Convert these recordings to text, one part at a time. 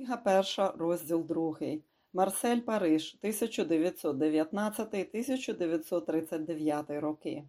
Книга перша, розділ другий. Марсель Париж, 1919-1939 роки.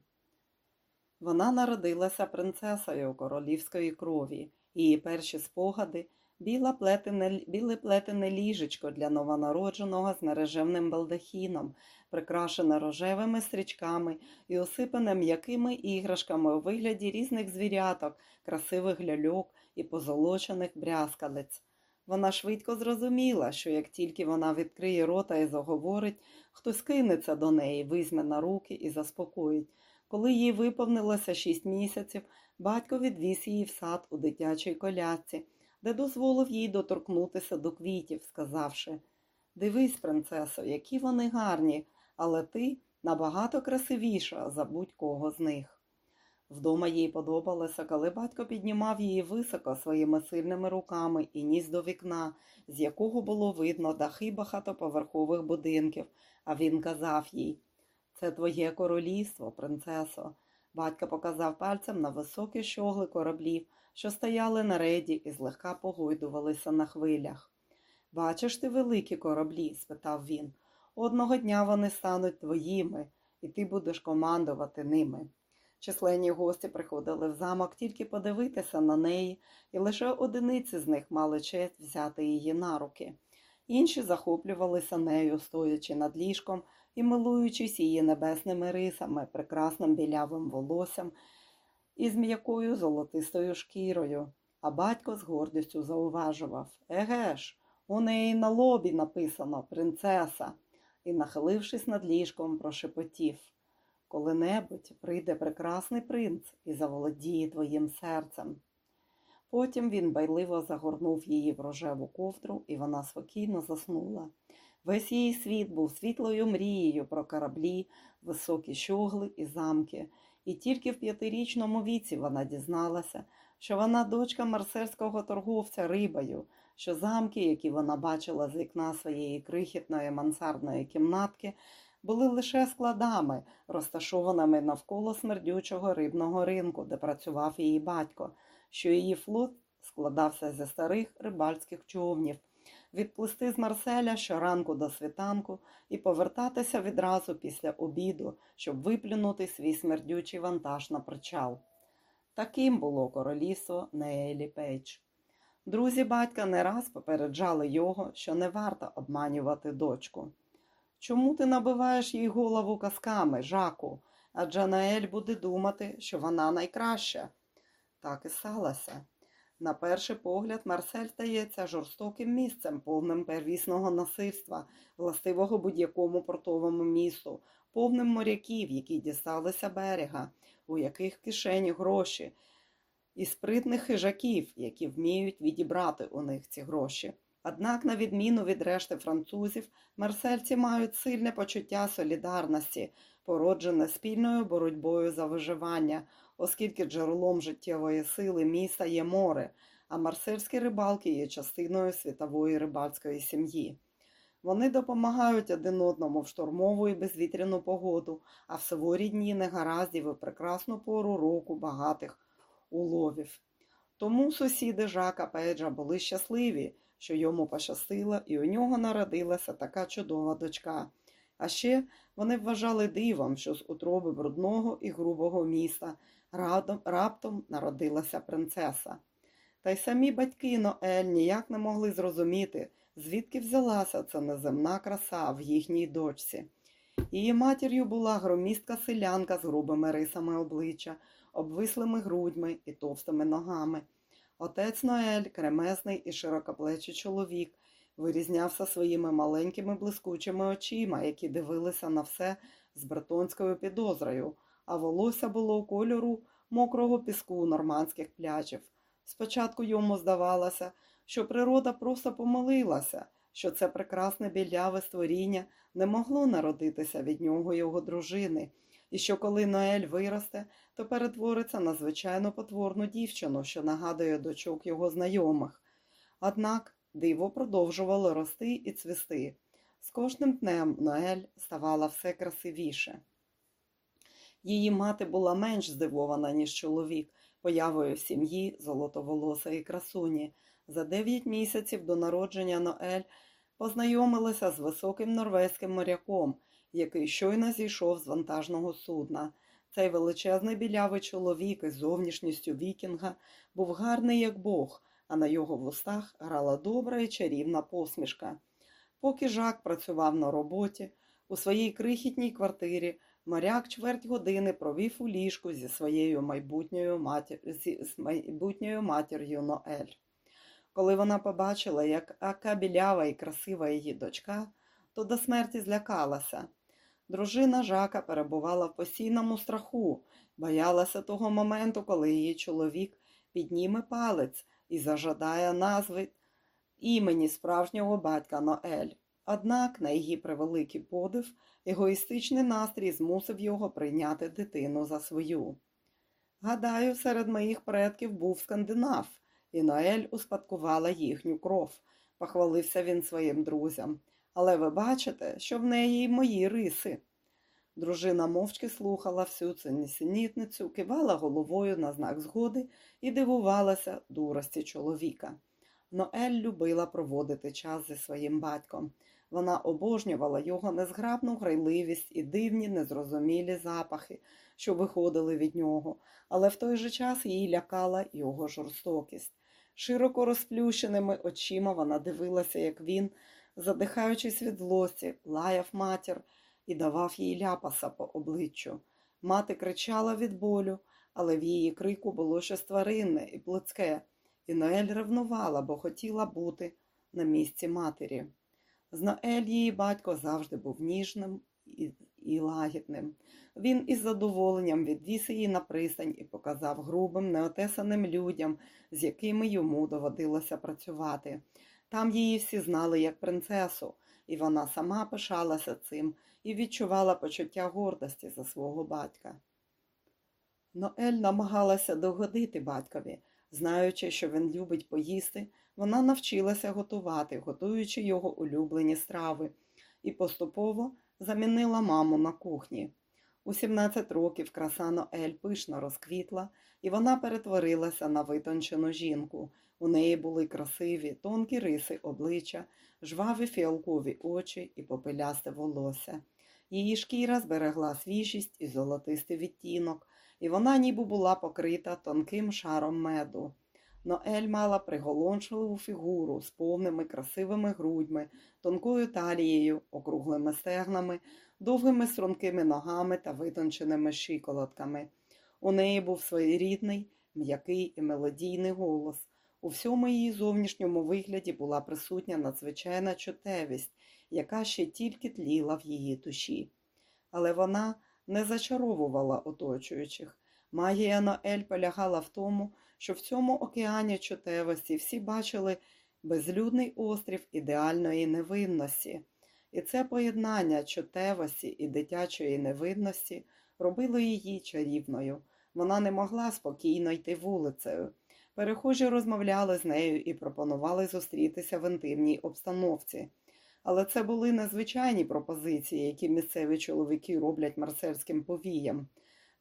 Вона народилася принцесою королівської крові. Її перші спогади біле плетене, біле плетене ліжечко для новонародженого з мережевним балдахіном, прикрашене рожевими стрічками і осипане м'якими іграшками у вигляді різних звіряток, красивих ляльок і позолочених брязкалець. Вона швидко зрозуміла, що як тільки вона відкриє рота і заговорить, хтось кинеться до неї, візьме на руки і заспокоїть. Коли їй виповнилося шість місяців, батько відвіз її в сад у дитячій колясці, де дозволив їй доторкнутися до квітів, сказавши Дивись, принцесо, які вони гарні, але ти набагато красивіша за будь-кого з них. Вдома їй подобалося, коли батько піднімав її високо своїми сильними руками і ніс до вікна, з якого було видно дахи багатоповерхових будинків, а він казав їй Це твоє королівство, принцесо. Батько показав пальцем на високі щогли кораблів, що стояли на реді і злегка погойдувалися на хвилях. Бачиш ти великі кораблі? спитав він. Одного дня вони стануть твоїми, і ти будеш командувати ними. Численні гості приходили в замок тільки подивитися на неї, і лише одиниці з них мали честь взяти її на руки. Інші захоплювалися нею, стоячи над ліжком і милуючись її небесними рисами, прекрасним білявим волоссям і з м'якою золотистою шкірою. А батько з гордістю зауважував Еге ж, у неї на лобі написано принцеса, і, нахилившись над ліжком, прошепотів коли-небудь прийде прекрасний принц і заволодіє твоїм серцем. Потім він байливо загорнув її в рожеву ковдру, і вона спокійно заснула. Весь її світ був світлою мрією про кораблі, високі щогли і замки, і тільки в п'ятирічному віці вона дізналася, що вона дочка марсельського торговця рибою, що замки, які вона бачила з вікна своєї крихітної мансардної кімнатки, були лише складами, розташованими навколо смердючого рибного ринку, де працював її батько, що її флот складався зі старих рибальських човнів, відплисти з Марселя щоранку до світанку і повертатися відразу після обіду, щоб виплюнути свій смердючий вантаж на причал. Таким було королівство Ноелі Пейдж. Друзі батька не раз попереджали його, що не варто обманювати дочку. Чому ти набиваєш їй голову казками, Жаку? Адже Ноель буде думати, що вона найкраща. Так і сталося. На перший погляд, Марсель стається жорстоким місцем, повним первісного насильства, властивого будь-якому портовому місту, повним моряків, які дісталися берега, у яких кишені гроші, і спритних хижаків, які вміють відібрати у них ці гроші. Однак, на відміну від решти французів, марсельці мають сильне почуття солідарності, породжене спільною боротьбою за виживання, оскільки джерелом життєвої сили міста є море, а марсельські рибалки є частиною світової рибальської сім'ї. Вони допомагають один одному в штормову і безвітряну погоду, а в суворі дні негараздів і прекрасну пору року багатих уловів. Тому сусіди Жака Педжа були щасливі що йому пощастило, і у нього народилася така чудова дочка. А ще вони вважали дивом, що з утроби брудного і грубого міста раптом народилася принцеса. Та й самі батьки Ноель ніяк не могли зрозуміти, звідки взялася ця неземна краса в їхній дочці. Її матір'ю була громістка селянка з грубими рисами обличчя, обвислими грудьми і товстими ногами. Отець Ноель, кремезний і широкоплечий чоловік, вирізнявся своїми маленькими блискучими очима, які дивилися на все з бретонською підозрою, а волосся було кольору мокрого піску нормандських пляжів. Спочатку йому здавалося, що природа просто помилилася, що це прекрасне біляве створіння не могло народитися від нього його дружини і що коли Ноель виросте, то перетвориться на звичайно потворну дівчину, що нагадує дочок його знайомих. Однак диво продовжувало рости і цвісти. З кожним днем Ноель ставала все красивіше. Її мати була менш здивована, ніж чоловік, появою в сім'ї золотоволосої красуні. За дев'ять місяців до народження Ноель познайомилася з високим норвезьким моряком, який щойно зійшов з вантажного судна. Цей величезний білявий чоловік із зовнішністю вікінга був гарний, як Бог, а на його вустах грала добра і чарівна посмішка. Поки Жак працював на роботі, у своїй крихітній квартирі моряк чверть години провів у ліжку зі своєю майбутньою, матір... зі... з майбутньою матір'ю Ноель. Коли вона побачила, як ака білява і красива її дочка, то до смерті злякалася. Дружина Жака перебувала в постійному страху, боялася того моменту, коли її чоловік підніме палець і зажадає назви імені справжнього батька Ноель. Однак, на її превеликий подив, егоїстичний настрій змусив його прийняти дитину за свою. Гадаю, серед моїх предків був скандинав, і Ноель успадкувала їхню кров, похвалився він своїм друзям. Але ви бачите, що в неї й мої риси. Дружина мовчки слухала всю цю нісенітницю, кивала головою на знак згоди і дивувалася дурості чоловіка. Ноель любила проводити час зі своїм батьком. Вона обожнювала його незграбну грайливість і дивні, незрозумілі запахи, що виходили від нього, але в той же час її лякала його жорстокість. Широко розплющеними очима вона дивилася, як він, задихаючись від злості, лаяв матір і давав їй ляпаса по обличчю. Мати кричала від болю, але в її крику було щось тваринне і плотське, і Ноель ревнувала, бо хотіла бути на місці матері. З Ноель її батько завжди був ніжним і, і лагідним. Він із задоволенням відвіз її на пристань і показав грубим, неотесаним людям, з якими йому доводилося працювати. Там її всі знали як принцесу, і вона сама пишалася цим і відчувала почуття гордості за свого батька. Ноель намагалася догодити батькові, знаючи, що він любить поїсти, вона навчилася готувати, готуючи його улюблені страви, і поступово замінила маму на кухні. У 17 років краса Ноель пишно розквітла, і вона перетворилася на витончену жінку. У неї були красиві, тонкі риси обличчя, жваві фіалкові очі і попелясте волосся. Її шкіра зберегла свіжість і золотистий відтінок, і вона ніби була покрита тонким шаром меду. Ноель мала приголомшливу фігуру з повними красивими грудьми, тонкою талією, округлими стегнами, довгими стрункими ногами та витонченими шиколотками. У неї був своєрідний, м'який і мелодійний голос. У всьому її зовнішньому вигляді була присутня надзвичайна чутевість, яка ще тільки тліла в її душі. Але вона не зачаровувала оточуючих. Магія Ноель полягала в тому, що в цьому океані чутевості всі бачили безлюдний острів ідеальної невинності. І це поєднання чутевості і дитячої невинності робило її чарівною. Вона не могла спокійно йти вулицею. Перехожі розмовляли з нею і пропонували зустрітися в інтимній обстановці. Але це були незвичайні пропозиції, які місцеві чоловіки роблять марсельським повіям.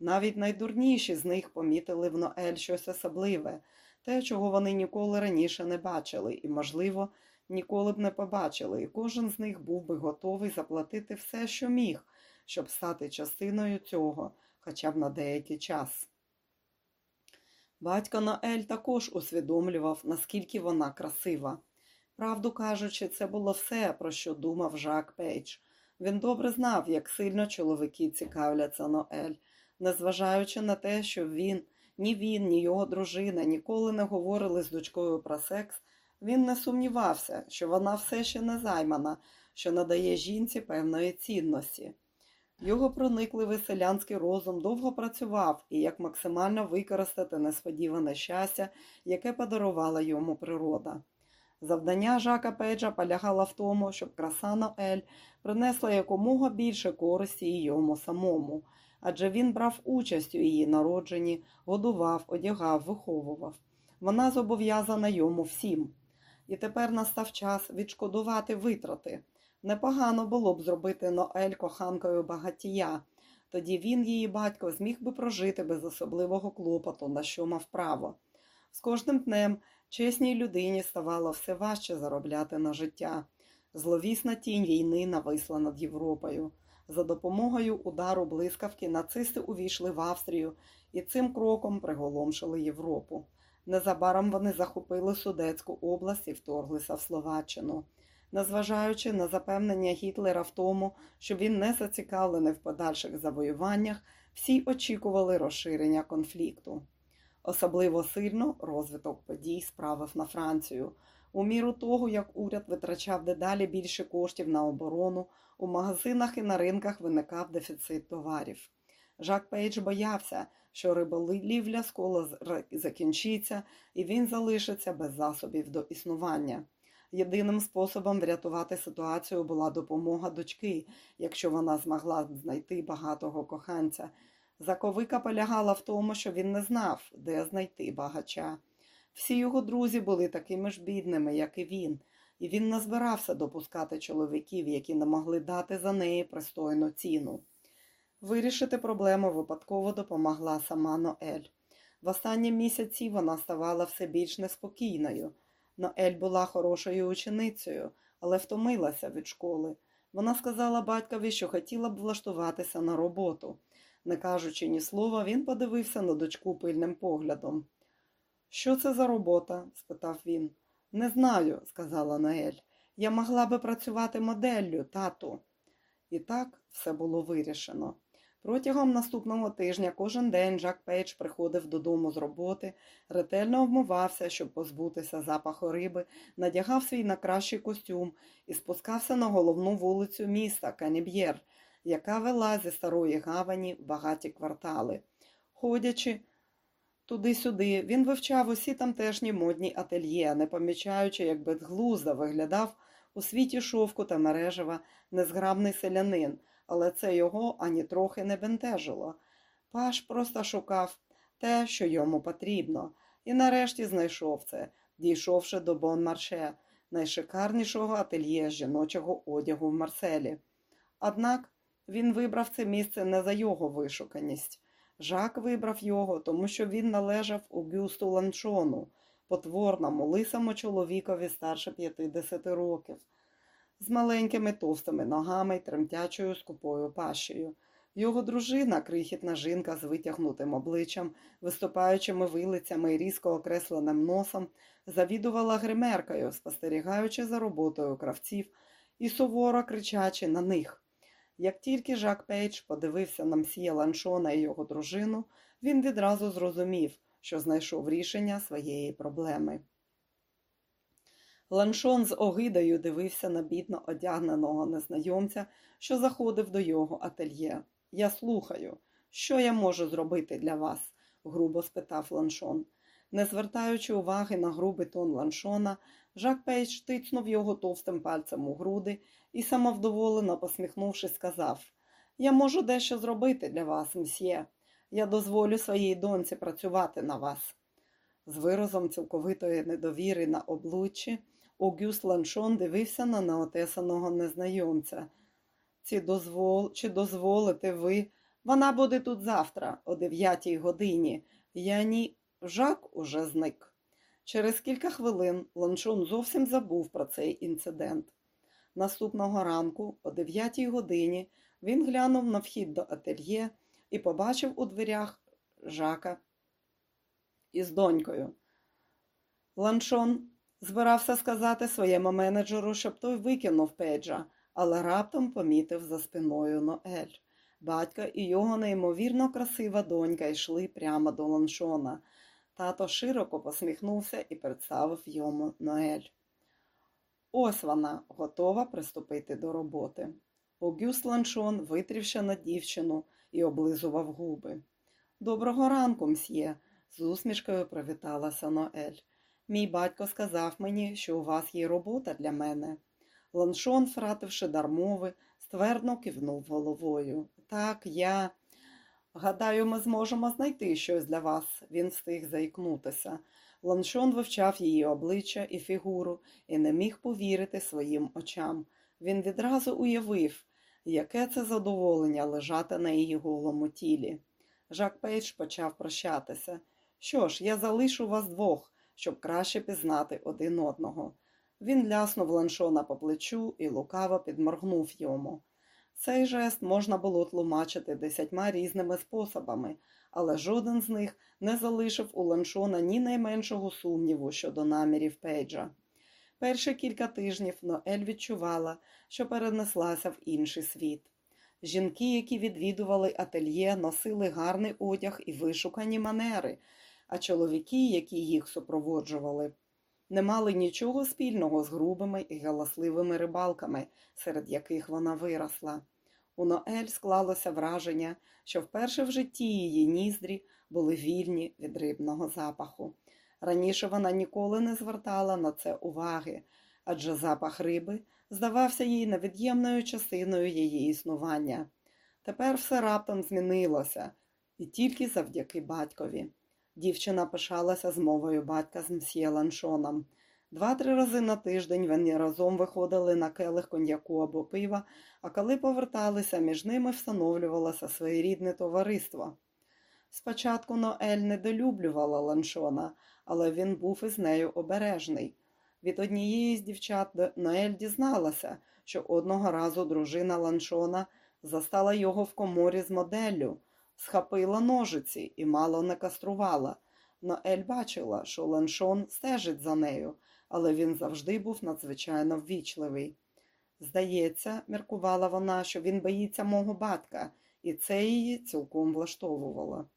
Навіть найдурніші з них помітили в Ноель щось особливе, те, чого вони ніколи раніше не бачили, і, можливо, ніколи б не побачили, і кожен з них був би готовий заплатити все, що міг, щоб стати частиною цього, хоча б на деякий час. Батько Ноель також усвідомлював, наскільки вона красива. Правду кажучи, це було все, про що думав Жак Пейдж. Він добре знав, як сильно чоловіки цікавляться Ноель, незважаючи на те, що він, ні він, ні його дружина ніколи не говорили з дочкою про секс, він не сумнівався, що вона все ще не займана, що надає жінці певної цінності. Його проникливий селянський розум довго працював і як максимально використати несподіване щастя, яке подарувала йому природа. Завдання Жака Пейджа полягало в тому, щоб краса Ноель принесла якомога більше користі йому самому, адже він брав участь у її народженні, годував, одягав, виховував. Вона зобов'язана йому всім. І тепер настав час відшкодувати витрати. Непогано було б зробити Ноель коханкою багатія. Тоді він, її батько, зміг би прожити без особливого клопоту, на що мав право. З кожним днем Чесній людині ставало все важче заробляти на життя. Зловісна тінь війни нависла над Європою. За допомогою удару блискавки нацисти увійшли в Австрію і цим кроком приголомшили Європу. Незабаром вони захопили Судецьку область і вторглися в Словаччину. Незважаючи на запевнення Гітлера в тому, що він не зацікавлений в подальших завоюваннях, всі очікували розширення конфлікту. Особливо сильно розвиток подій справив на Францію. У міру того, як уряд витрачав дедалі більше коштів на оборону, у магазинах і на ринках виникав дефіцит товарів. Жак Пейдж боявся, що риболівля скоро закінчиться і він залишиться без засобів до існування. Єдиним способом врятувати ситуацію була допомога дочки, якщо вона змогла знайти багатого коханця. Заковика полягала в тому, що він не знав, де знайти багача. Всі його друзі були такими ж бідними, як і він, і він не збирався допускати чоловіків, які не могли дати за неї пристойну ціну. Вирішити проблему випадково допомогла сама Ноель. В останні місяці вона ставала все більш неспокійною. Ноель була хорошою ученицею, але втомилася від школи. Вона сказала батькові, що хотіла б влаштуватися на роботу. Не кажучи ні слова, він подивився на дочку пильним поглядом. Що це за робота? спитав він. Не знаю, сказала Ноель. Я могла би працювати моделлю, тату. І так все було вирішено. Протягом наступного тижня кожен день Жак Пейдж приходив додому з роботи, ретельно вмивався, щоб позбутися запаху риби, надягав свій найкращий костюм і спускався на головну вулицю міста Канеб'єр, яка вела зі старої гавані багаті квартали. Ходячи туди-сюди, він вивчав усі тамтешні модні ательє, не помічаючи, як безглуздо виглядав у світі шовку та мережева незграбний селянин але це його ані трохи не бентежило. Паш просто шукав те, що йому потрібно, і нарешті знайшов це, дійшовши до Бон-Марше, найшикарнішого ательє жіночого одягу в Марселі. Однак він вибрав це місце не за його вишуканість. Жак вибрав його, тому що він належав Огюсту Ланшону, потворному, лисому чоловікові старше 50 років з маленькими товстими ногами й тремтячою скупою пащею. Його дружина, крихітна жінка з витягнутим обличчям, виступаючими вилицями і різко окресленим носом, завідувала гримеркою, спостерігаючи за роботою кравців і суворо кричачи на них. Як тільки Жак Пейдж подивився на мсьє Ланшона і його дружину, він відразу зрозумів, що знайшов рішення своєї проблеми. Ланшон з огидою дивився на бідно одягненого незнайомця, що заходив до його ательє. Я слухаю, що я можу зробити для вас? грубо спитав Ланшон. Не звертаючи уваги на грубий тон Ланшона, Жак Пейдж тицнув його товстим пальцем у груди і, самовдоволено посміхнувшись, сказав Я можу дещо зробити для вас, мсьє. Я дозволю своїй доньці працювати на вас. З виразом цілковитої недовіри на обличчі Огюст Ланшон дивився на неотесаного незнайомця. Чи, дозвол... Чи дозволите ви? Вона буде тут завтра, о дев'ятій годині. Я ні. Жак уже зник. Через кілька хвилин Ланшон зовсім забув про цей інцидент. Наступного ранку, о дев'ятій годині, він глянув на вхід до ательє і побачив у дверях Жака із донькою. Ланшон Збирався сказати своєму менеджеру, щоб той викинув Педжа, але раптом помітив за спиною Ноель. Батько і його неймовірно красива донька йшли прямо до ланшона. Тато широко посміхнувся і представив йому Ноель. Ось вона, готова приступити до роботи. Огюст ланшон витрівся на дівчину і облизував губи. Доброго ранку, мсьє, з усмішкою привіталася Ноель. Мій батько сказав мені, що у вас є робота для мене. Ланшон, втративши дармови, ствердно кивнув головою. Так, я. Гадаю, ми зможемо знайти щось для вас, він встиг заікнутися. Ланшон вивчав її обличчя і фігуру і не міг повірити своїм очам. Він відразу уявив, яке це задоволення лежати на її голому тілі. Жак Пейдж почав прощатися. Що ж, я залишу вас двох щоб краще пізнати один одного. Він ляснув Ланшона по плечу і лукаво підморгнув йому. Цей жест можна було тлумачити десятьма різними способами, але жоден з них не залишив у ланшона ні найменшого сумніву щодо намірів Пейджа. Перші кілька тижнів Ноель відчувала, що перенеслася в інший світ. Жінки, які відвідували ательє, носили гарний одяг і вишукані манери, а чоловіки, які їх супроводжували, не мали нічого спільного з грубими і галасливими рибалками, серед яких вона виросла. У Ноель склалося враження, що вперше в житті її ніздрі були вільні від рибного запаху. Раніше вона ніколи не звертала на це уваги, адже запах риби здавався їй невід'ємною частиною її існування. Тепер все раптом змінилося, і тільки завдяки батькові. Дівчина пишалася з мовою батька з мсьє Ланшоном. Два-три рази на тиждень вони разом виходили на келих коньяку або пива, а коли поверталися, між ними встановлювалося своєрідне товариство. Спочатку Ноель недолюблювала ланшона, але він був із нею обережний. Від однієї з дівчат Ноель дізналася, що одного разу дружина ланшона застала його в коморі з моделлю, схопила ножиці і мало не каструвала. Ноель бачила, що ланшон стежить за нею, але він завжди був надзвичайно ввічливий. Здається, міркувала вона, що він боїться мого батька, і це її цілком влаштовувало.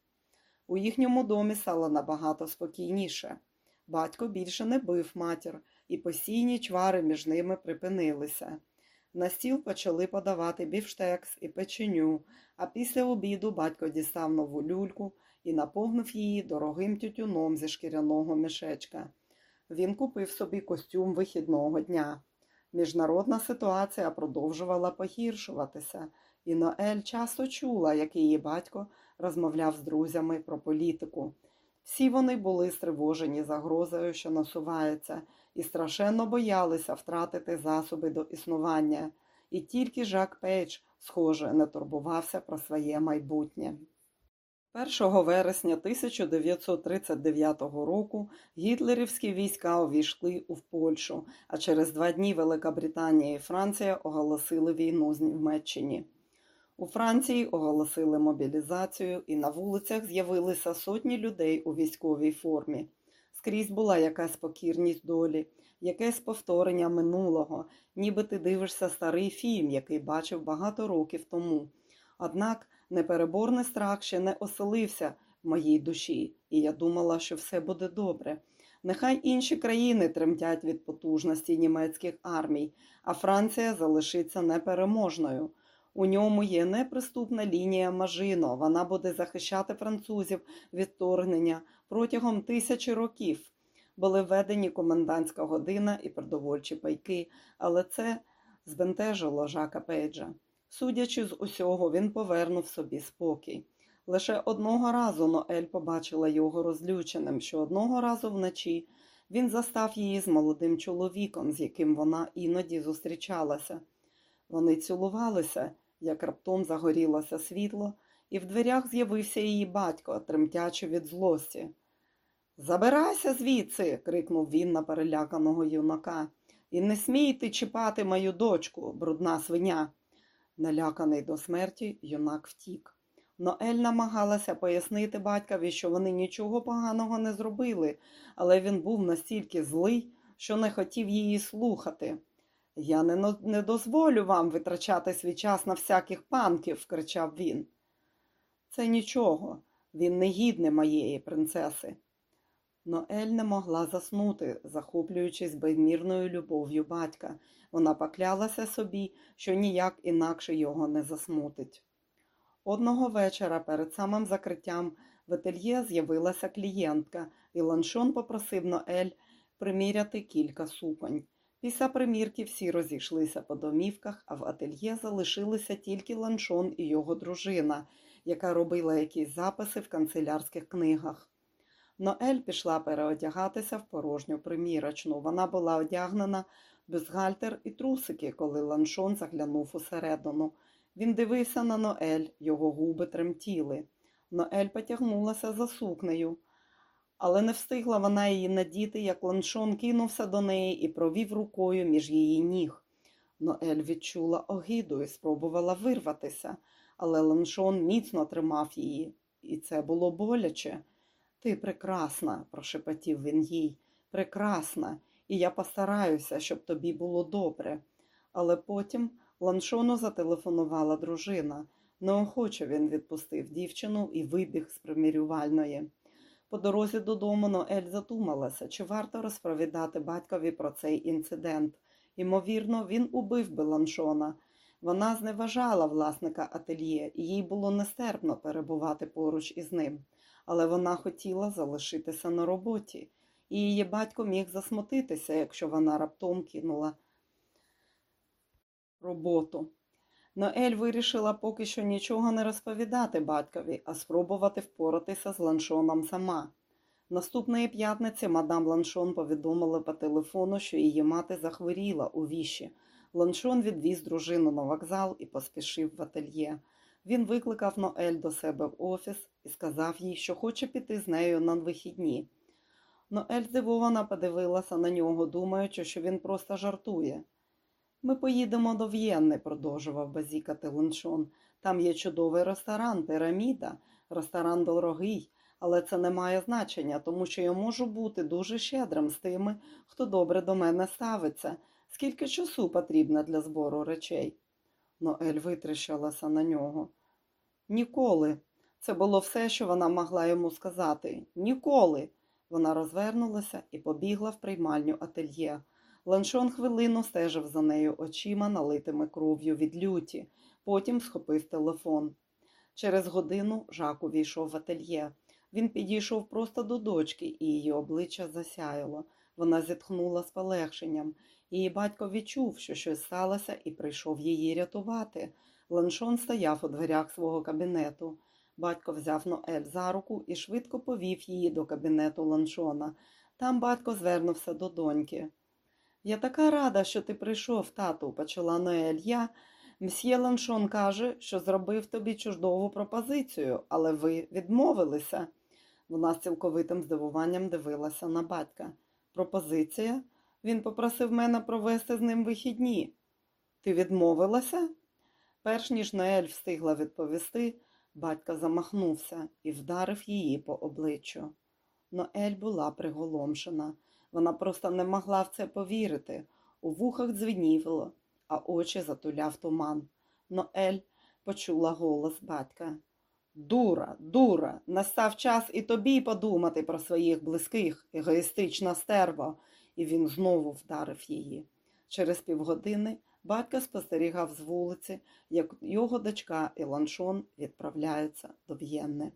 У їхньому домі стало набагато спокійніше. Батько більше не бив матір, і постійні чвари між ними припинилися. На стіл почали подавати бівштекс і печеню, а після обіду батько дістав нову люльку і наповнив її дорогим тютюном зі шкіряного мішечка. Він купив собі костюм вихідного дня. Міжнародна ситуація продовжувала погіршуватися, і Ноель часто чула, як її батько розмовляв з друзями про політику. Всі вони були стривожені загрозою, що насувається, і страшенно боялися втратити засоби до існування, і тільки Жак Пейдж, схоже, не турбувався про своє майбутнє. 1 вересня 1939 року гітлерівські війська увійшли у Польщу, а через два дні Велика Британія і Франція оголосили війну в Німеччині. У Франції оголосили мобілізацію, і на вулицях з'явилися сотні людей у військовій формі. Скрізь була якась покірність долі, якесь повторення минулого, ніби ти дивишся старий фільм, який бачив багато років тому. Однак непереборний страх ще не оселився в моїй душі, і я думала, що все буде добре. Нехай інші країни тремтять від потужності німецьких армій, а Франція залишиться непереможною. У ньому є неприступна лінія Мажино. Вона буде захищати французів від вторгнення протягом тисячі років. Були введені комендантська година і продовольчі пайки, але це збентежило Жака Пейджа. Судячи з усього, він повернув собі спокій. Лише одного разу Ноель побачила його розлюченим, що одного разу вночі він застав її з молодим чоловіком, з яким вона іноді зустрічалася. Вони цілувалися, як раптом загорілося світло, і в дверях з'явився її батько, тремтячи від злості. Забирайся звідси, крикнув він на переляканого юнака. І не смійте чіпати мою дочку, брудна свиня. Наляканий до смерті, юнак втік. Ноель намагалася пояснити батькові, що вони нічого поганого не зробили, але він був настільки злий, що не хотів її слухати. Я не, не дозволю вам витрачати свій час на всяких панків, кричав він. Це нічого, він не гідний моєї принцеси. Ноель не могла заснути, захоплюючись безмірною любов'ю батька. Вона поклялася собі, що ніяк інакше його не засмутить. Одного вечора перед самим закриттям в ательє з'явилася клієнтка, і ланшон попросив Ноель приміряти кілька суконь. Після примірки всі розійшлися по домівках, а в ательє залишилися тільки ланшон і його дружина, яка робила якісь записи в канцелярських книгах. Ноель пішла переодягатися в порожню примірочну. Вона була одягнена бюстгальтер і трусики, коли ланшон заглянув усередину. Він дивився на Ноель, його губи тремтіли. Ноель потягнулася за сукнею, Але не встигла вона її надіти, як ланшон кинувся до неї і провів рукою між її ніг. Ноель відчула огиду і спробувала вирватися, але ланшон міцно тримав її, і це було боляче. Ти прекрасна, прошепотів він їй, прекрасна, і я постараюся, щоб тобі було добре. Але потім ланшону зателефонувала дружина. Неохоче він відпустив дівчину і вибіг з примірювальної. По дорозі додому Ноель задумалася, чи варто розповідати батькові про цей інцидент. Ймовірно, він убив би ланшона. Вона зневажала власника ательє, і їй було нестерпно перебувати поруч із ним, але вона хотіла залишитися на роботі, і її батько міг засмутитися, якщо вона раптом кинула роботу. Ноель вирішила поки що нічого не розповідати батькові, а спробувати впоратися з ланшоном сама. Наступної п'ятниці мадам Ланшон повідомила по телефону, що її мати захворіла у віші. Ланшон відвіз дружину на вокзал і поспішив в ательє. Він викликав Ноель до себе в офіс і сказав їй, що хоче піти з нею на вихідні. Ноель здивовано подивилася на нього, думаючи, що він просто жартує. Ми поїдемо до В'єнни, продовжував базікати Ланшон. Там є чудовий ресторан, піраміда, ресторан дорогий, але це не має значення, тому що я можу бути дуже щедрим з тими, хто добре до мене ставиться. Скільки часу потрібно для збору речей? Ноель витріщалася на нього. Ніколи. Це було все, що вона могла йому сказати. Ніколи. Вона розвернулася і побігла в приймальню ательє. Ланшон хвилину стежив за нею очима, налитими кров'ю від люті, потім схопив телефон. Через годину Жак увійшов в ательє. Він підійшов просто до дочки, і її обличчя засяяло. Вона зітхнула з полегшенням. Її батько відчув, що щось сталося, і прийшов її рятувати. Ланшон стояв у дверях свого кабінету. Батько взяв Ноель за руку і швидко повів її до кабінету ланшона. Там батько звернувся до доньки. Я така рада, що ти прийшов, тату, почала Ноель. Я. Мсьє Ланшон каже, що зробив тобі чуждову пропозицію, але ви відмовилися. Вона з цілковитим здивуванням дивилася на батька. Пропозиція? Він попросив мене провести з ним вихідні. Ти відмовилася? Перш ніж Ноель встигла відповісти, батько замахнувся і вдарив її по обличчю. Ноель була приголомшена. Вона просто не могла в це повірити. У вухах дзвеніло, а очі затуляв туман. Ноель почула голос батька. Дура, дура, настав час і тобі подумати про своїх близьких, егоїстична стерва, і він знову вдарив її. Через півгодини батько спостерігав з вулиці, як його дочка і ланшон відправляються до В'єнни.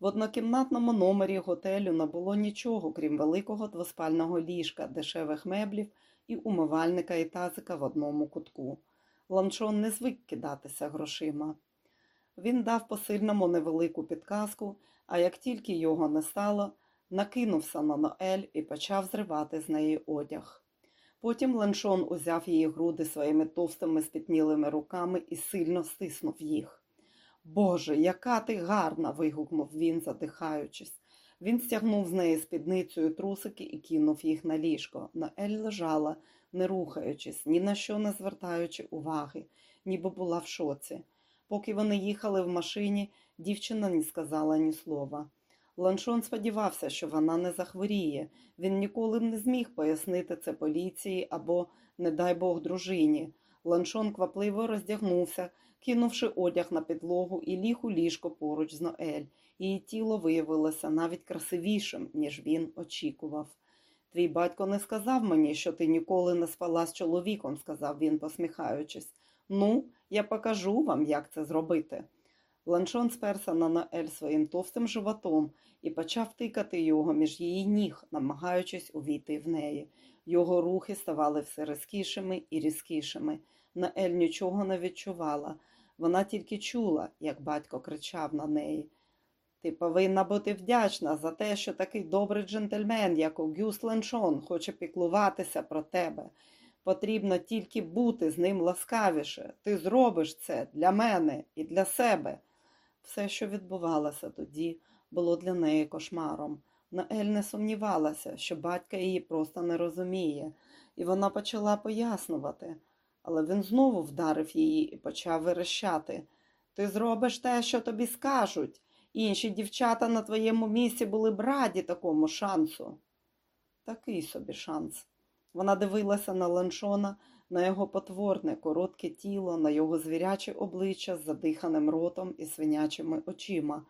В однокімнатному номері готелю не було нічого, крім великого двоспального ліжка, дешевих меблів і умивальника і тазика в одному кутку. Ланшон не звик кидатися грошима. Він дав посильному невелику підказку, а як тільки його не стало, накинувся на Ноель і почав зривати з неї одяг. Потім Леншон узяв її груди своїми товстими спітнілими руками і сильно стиснув їх. Боже, яка ти гарна. вигукнув він, задихаючись. Він стягнув з неї спідницею трусики і кинув їх на ліжко. Наель лежала, не рухаючись, ні на що не звертаючи уваги, ніби була в шоці. Поки вони їхали в машині, дівчина не сказала ні слова. Ланшон сподівався, що вона не захворіє. Він ніколи не зміг пояснити це поліції або, не дай Бог, дружині. Ланшон квапливо роздягнувся, кинувши одяг на підлогу і ліг у ліжко поруч з Ноель. Її тіло виявилося навіть красивішим, ніж він очікував. Твій батько не сказав мені, що ти ніколи не спала з чоловіком, сказав він, посміхаючись. Ну, я покажу вам, як це зробити. Ланшон сперся на Наель своїм товстим животом і почав тикати його між її ніг, намагаючись увійти в неї. Його рухи ставали все різкішими і різкішими. Наель нічого не відчувала. Вона тільки чула, як батько кричав на неї. Ти повинна бути вдячна за те, що такий добрий джентльмен, як Огюст Леншон, хоче піклуватися про тебе. Потрібно тільки бути з ним ласкавіше. Ти зробиш це для мене і для себе. Все, що відбувалося тоді, було для неї кошмаром. Наель не сумнівалася, що батька її просто не розуміє, і вона почала пояснювати, але він знову вдарив її і почав верещати. Ти зробиш те, що тобі скажуть. Інші дівчата на твоєму місці були б раді такому шансу. Такий собі шанс. Вона дивилася на ланшона, на його потворне, коротке тіло, на його звіряче обличчя з задиханим ротом і свинячими очима.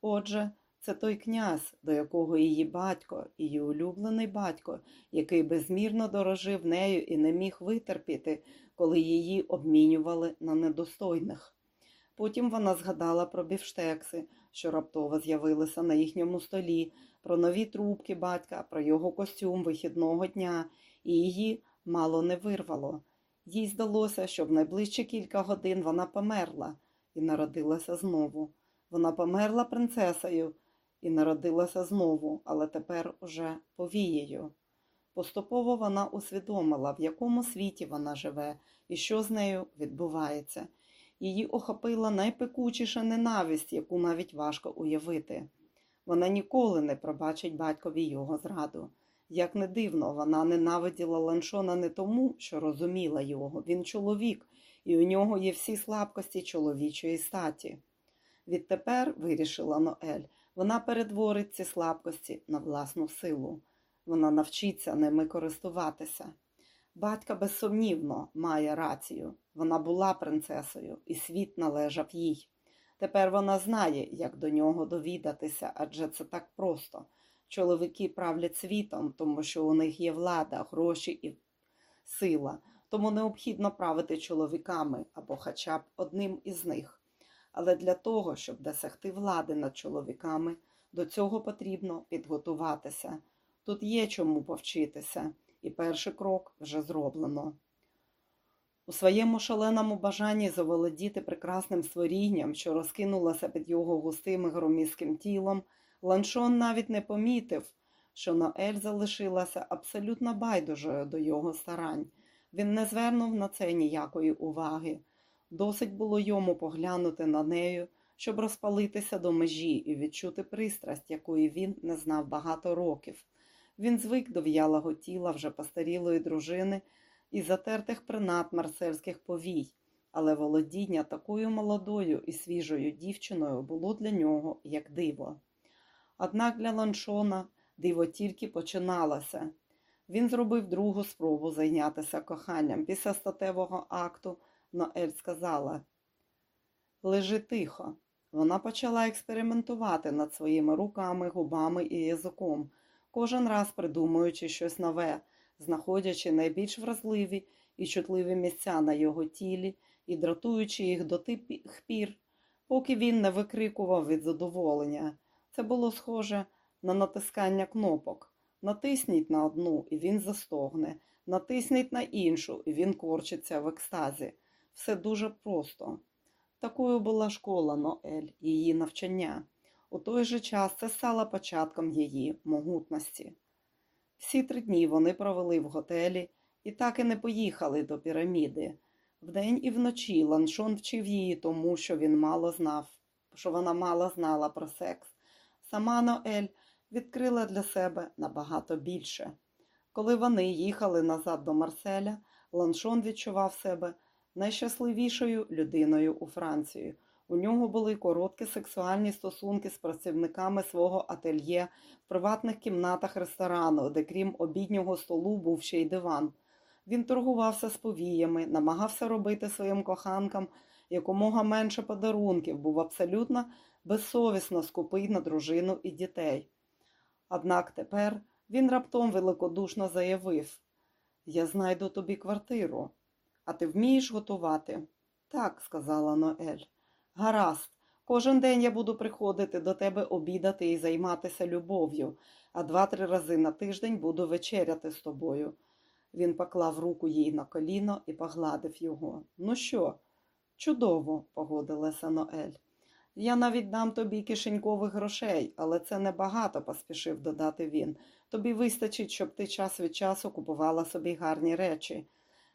Отже, це той князь, до якого її батько, її улюблений батько, який безмірно дорожив нею і не міг витерпіти, коли її обмінювали на недостойних. Потім вона згадала про бівштекси, що раптово з'явилися на їхньому столі, про нові трубки батька, про його костюм вихідного дня, і її мало не вирвало. Їй здалося, що в найближчі кілька годин вона померла і народилася знову. Вона померла принцесою і народилася знову, але тепер уже повією. Поступово вона усвідомила, в якому світі вона живе і що з нею відбувається. Її охопила найпекучіша ненависть, яку навіть важко уявити. Вона ніколи не пробачить батькові його зраду. Як не дивно, вона ненавиділа ланшона не тому, що розуміла його. Він чоловік, і у нього є всі слабкості чоловічої статі. Відтепер, вирішила Ноель, вона перетворить ці слабкості на власну силу. Вона навчиться ними користуватися. Батька безсумнівно має рацію. Вона була принцесою, і світ належав їй. Тепер вона знає, як до нього довідатися, адже це так просто. Чоловіки правлять світом, тому що у них є влада, гроші і сила, тому необхідно правити чоловіками або хоча б одним із них. Але для того, щоб досягти влади над чоловіками, до цього потрібно підготуватися. Тут є чому повчитися, і перший крок вже зроблено. У своєму шаленому бажанні заволодіти прекрасним створінням, що розкинулося під його густим і громіським тілом, Ланшон навіть не помітив, що Ноель залишилася абсолютно байдужою до його старань. Він не звернув на це ніякої уваги. Досить було йому поглянути на нею, щоб розпалитися до межі і відчути пристрасть, якої він не знав багато років. Він звик до в'ялого тіла вже постарілої дружини і затертих принад марсельських повій, але володіння такою молодою і свіжою дівчиною було для нього як диво. Однак для ланшона диво тільки починалося. Він зробив другу спробу зайнятися коханням. Після статевого акту Ноель сказала Лежи тихо. Вона почала експериментувати над своїми руками, губами і язиком, кожен раз придумуючи щось нове, знаходячи найбільш вразливі і чутливі місця на його тілі і дратуючи їх до тих пір, поки він не викрикував від задоволення. Це було схоже на натискання кнопок. Натисніть на одну, і він застогне, натисніть на іншу, і він корчиться в екстазі. Все дуже просто. Такою була школа Ноель, її навчання. У той же час це стало початком її могутності. Всі три дні вони провели в готелі і так і не поїхали до піраміди. Вдень і вночі Ланшон вчив її тому, що він мало знав, що вона мало знала про секс. Сама Ноель відкрила для себе набагато більше. Коли вони їхали назад до Марселя, Ланшон відчував себе найщасливішою людиною у Франції. У нього були короткі сексуальні стосунки з працівниками свого ательє в приватних кімнатах ресторану, де крім обіднього столу був ще й диван. Він торгувався з повіями, намагався робити своїм коханкам якомога менше подарунків, був абсолютно безсовісно скупий на дружину і дітей. Однак тепер він раптом великодушно заявив Я знайду тобі квартиру, а ти вмієш готувати? Так, сказала Ноель. Гаразд, кожен день я буду приходити до тебе обідати і займатися любов'ю, а два-три рази на тиждень буду вечеряти з тобою. Він поклав руку їй на коліно і погладив його. Ну що? Чудово, погодилася Ноель. Я навіть дам тобі кишенькових грошей, але це небагато, поспішив додати він. Тобі вистачить, щоб ти час від часу купувала собі гарні речі.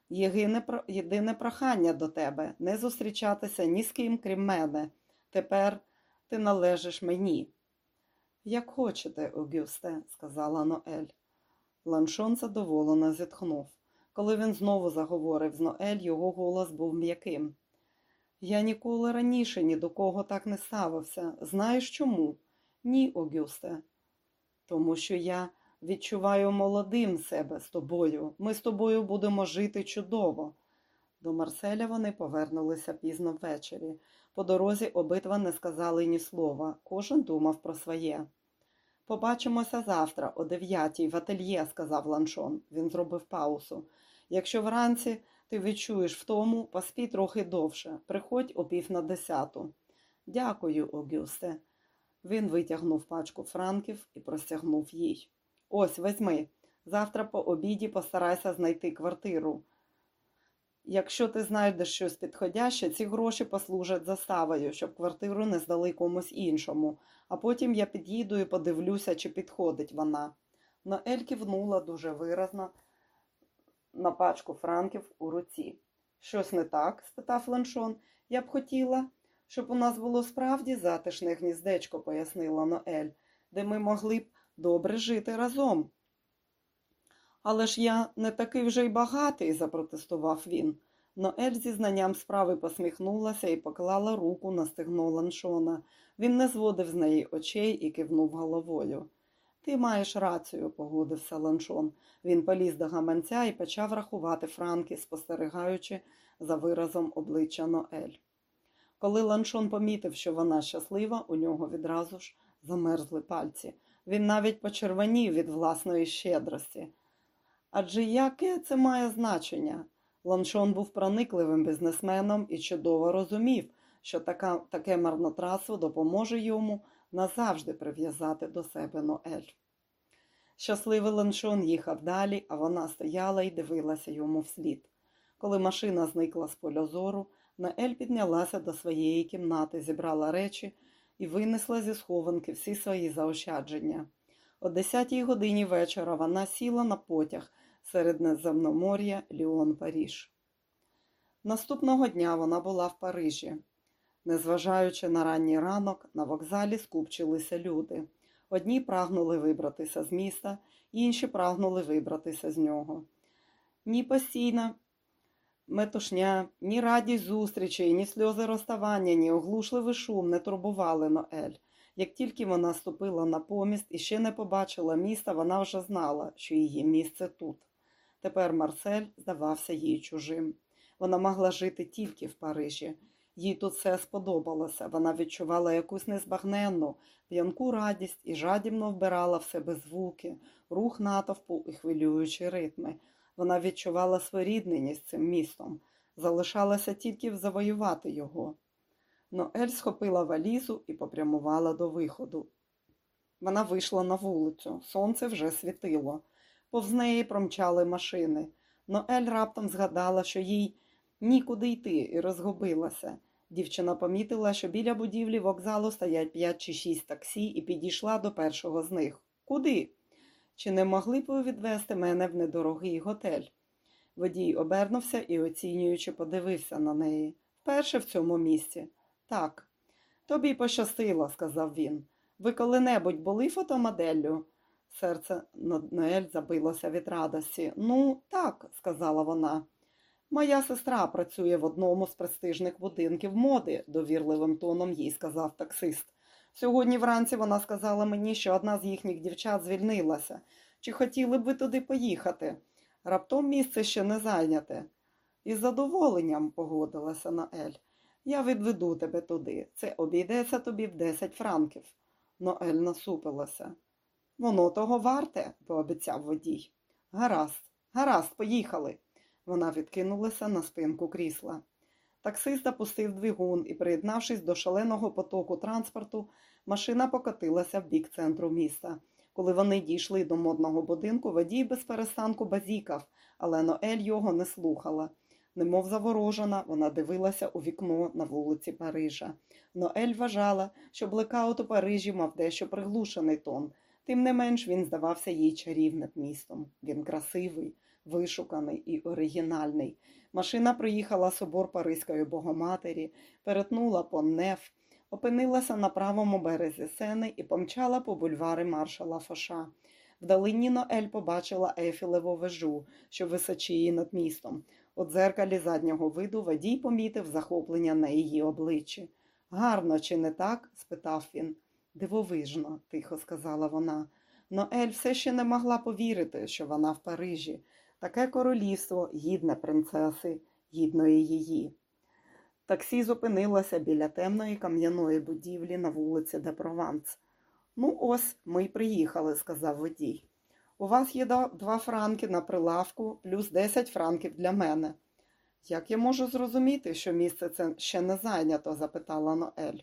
Єдине, прохання до тебе не зустрічатися ні з ким, крім мене. Тепер ти належиш мені. Як хочете, Огюсте, сказала Ноель. Ланшон задоволено зітхнув. Коли він знову заговорив з Ноель, його голос був м'яким. Я ніколи раніше ні до кого так не ставився. Знаєш чому? Ні, Огюсте. Тому що я відчуваю молодим себе з тобою. Ми з тобою будемо жити чудово. До Марселя вони повернулися пізно ввечері. По дорозі обидва не сказали ні слова, кожен думав про своє. Побачимося завтра, о дев'ятій, в ательє, сказав Ланшон. Він зробив паузу. Якщо вранці ти відчуєш втому, поспій трохи довше. Приходь о пів на десяту. Дякую, Огюсте. Він витягнув пачку франків і простягнув їй. Ось, візьми. Завтра по обіді постарайся знайти квартиру. Якщо ти знайдеш щось підходяще, ці гроші послужать заставою, щоб квартиру не здали комусь іншому, а потім я під'їду і подивлюся, чи підходить вона. Ноель кивнула дуже виразно на пачку франків у руці. Щось не так? спитав Ланшон. Я б хотіла, щоб у нас було справді затишне гніздечко, пояснила Ноель, де ми могли б добре жити разом. Але ж я не такий вже й багатий, запротестував він. Ноель зі знанням справи посміхнулася і поклала руку на стегно ланшона. Він не зводив з неї очей і кивнув головою. Ти маєш рацію, погодився ланшон. Він поліз до гаманця і почав рахувати франки, спостерігаючи за виразом обличчя Ноель. Коли ланшон помітив, що вона щаслива, у нього відразу ж замерзли пальці. Він навіть почервонів від власної щедрості. Адже яке це має значення? Ланшон був проникливим бізнесменом і чудово розумів, що така, таке марнотратство допоможе йому назавжди прив'язати до себе Ноель. Щасливий ланшон їхав далі, а вона стояла і дивилася йому вслід. Коли машина зникла з поля зору, Ноель піднялася до своєї кімнати, зібрала речі і винесла зі схованки всі свої заощадження. О 10 годині вечора вона сіла на потяг Середземномор'я Ліон Паріж. Наступного дня вона була в Парижі. Незважаючи на ранній ранок, на вокзалі скупчилися люди. Одні прагнули вибратися з міста, інші прагнули вибратися з нього. Ні постійна метушня, ні радість зустрічей, ні сльози розставання, ні оглушливий шум не турбували Ноель. Як тільки вона ступила на поміст і ще не побачила міста, вона вже знала, що її місце тут. Тепер Марсель здавався їй чужим. Вона могла жити тільки в Парижі. Їй тут все сподобалося. Вона відчувала якусь незбагненну, п'янку радість і жадібно вбирала в себе звуки, рух натовпу і хвилюючі ритми. Вона відчувала спорідненість з цим містом, залишалося тільки завоювати його. Ноель схопила валізу і попрямувала до виходу. Вона вийшла на вулицю, сонце вже світило. Повз неї промчали машини. Ноель раптом згадала, що їй нікуди йти, і розгубилася. Дівчина помітила, що біля будівлі вокзалу стоять п'ять чи шість таксі, і підійшла до першого з них. Куди? Чи не могли б ви відвести мене в недорогий готель? Водій обернувся і, оцінюючи, подивився на неї. Вперше в цьому місці. Так. Тобі пощастило, сказав він. Ви коли-небудь були фотомоделлю? Серце Ноель забилося від радості. Ну, так, сказала вона. Моя сестра працює в одному з престижних будинків моди, довірливим тоном їй сказав таксист. Сьогодні вранці вона сказала мені, що одна з їхніх дівчат звільнилася. Чи хотіли б ви туди поїхати? Раптом місце ще не зайняте. Із задоволенням погодилася Наель. Я відведу тебе туди. Це обійдеться тобі в десять франків. Ноель насупилася. Воно того варте, пообіцяв водій. Гаразд, гаразд, поїхали. Вона відкинулася на спинку крісла. Таксист запустив двигун і, приєднавшись до шаленого потоку транспорту, машина покотилася в бік центру міста. Коли вони дійшли до модного будинку, водій без перестанку базікав, але Ноель його не слухала. Немов заворожена, вона дивилася у вікно на вулиці Парижа. Ноель вважала, що блекаут у Парижі мав дещо приглушений тон. Тим не менш він здавався їй чарівним містом. Він красивий, вишуканий і оригінальний. Машина приїхала собор Паризької Богоматері, перетнула Поннеф, опинилася на правому березі сени і помчала по бульвари маршала Фоша. Вдалині Ноель побачила Ейфілеву вежу, що височіє над містом. У дзеркалі заднього виду водій помітив захоплення на її обличчі. Гарно, чи не так? спитав він. Дивовижно, тихо сказала вона. Ноель все ще не могла повірити, що вона в Парижі. Таке королівство гідне принцеси, гідної її. Таксі зупинилося біля темної кам'яної будівлі на вулиці Де Прованс. Ну, ось ми й приїхали, сказав водій. У вас є два франки на прилавку, плюс 10 франків для мене. Як я можу зрозуміти, що місце це ще не зайнято? запитала Ноель.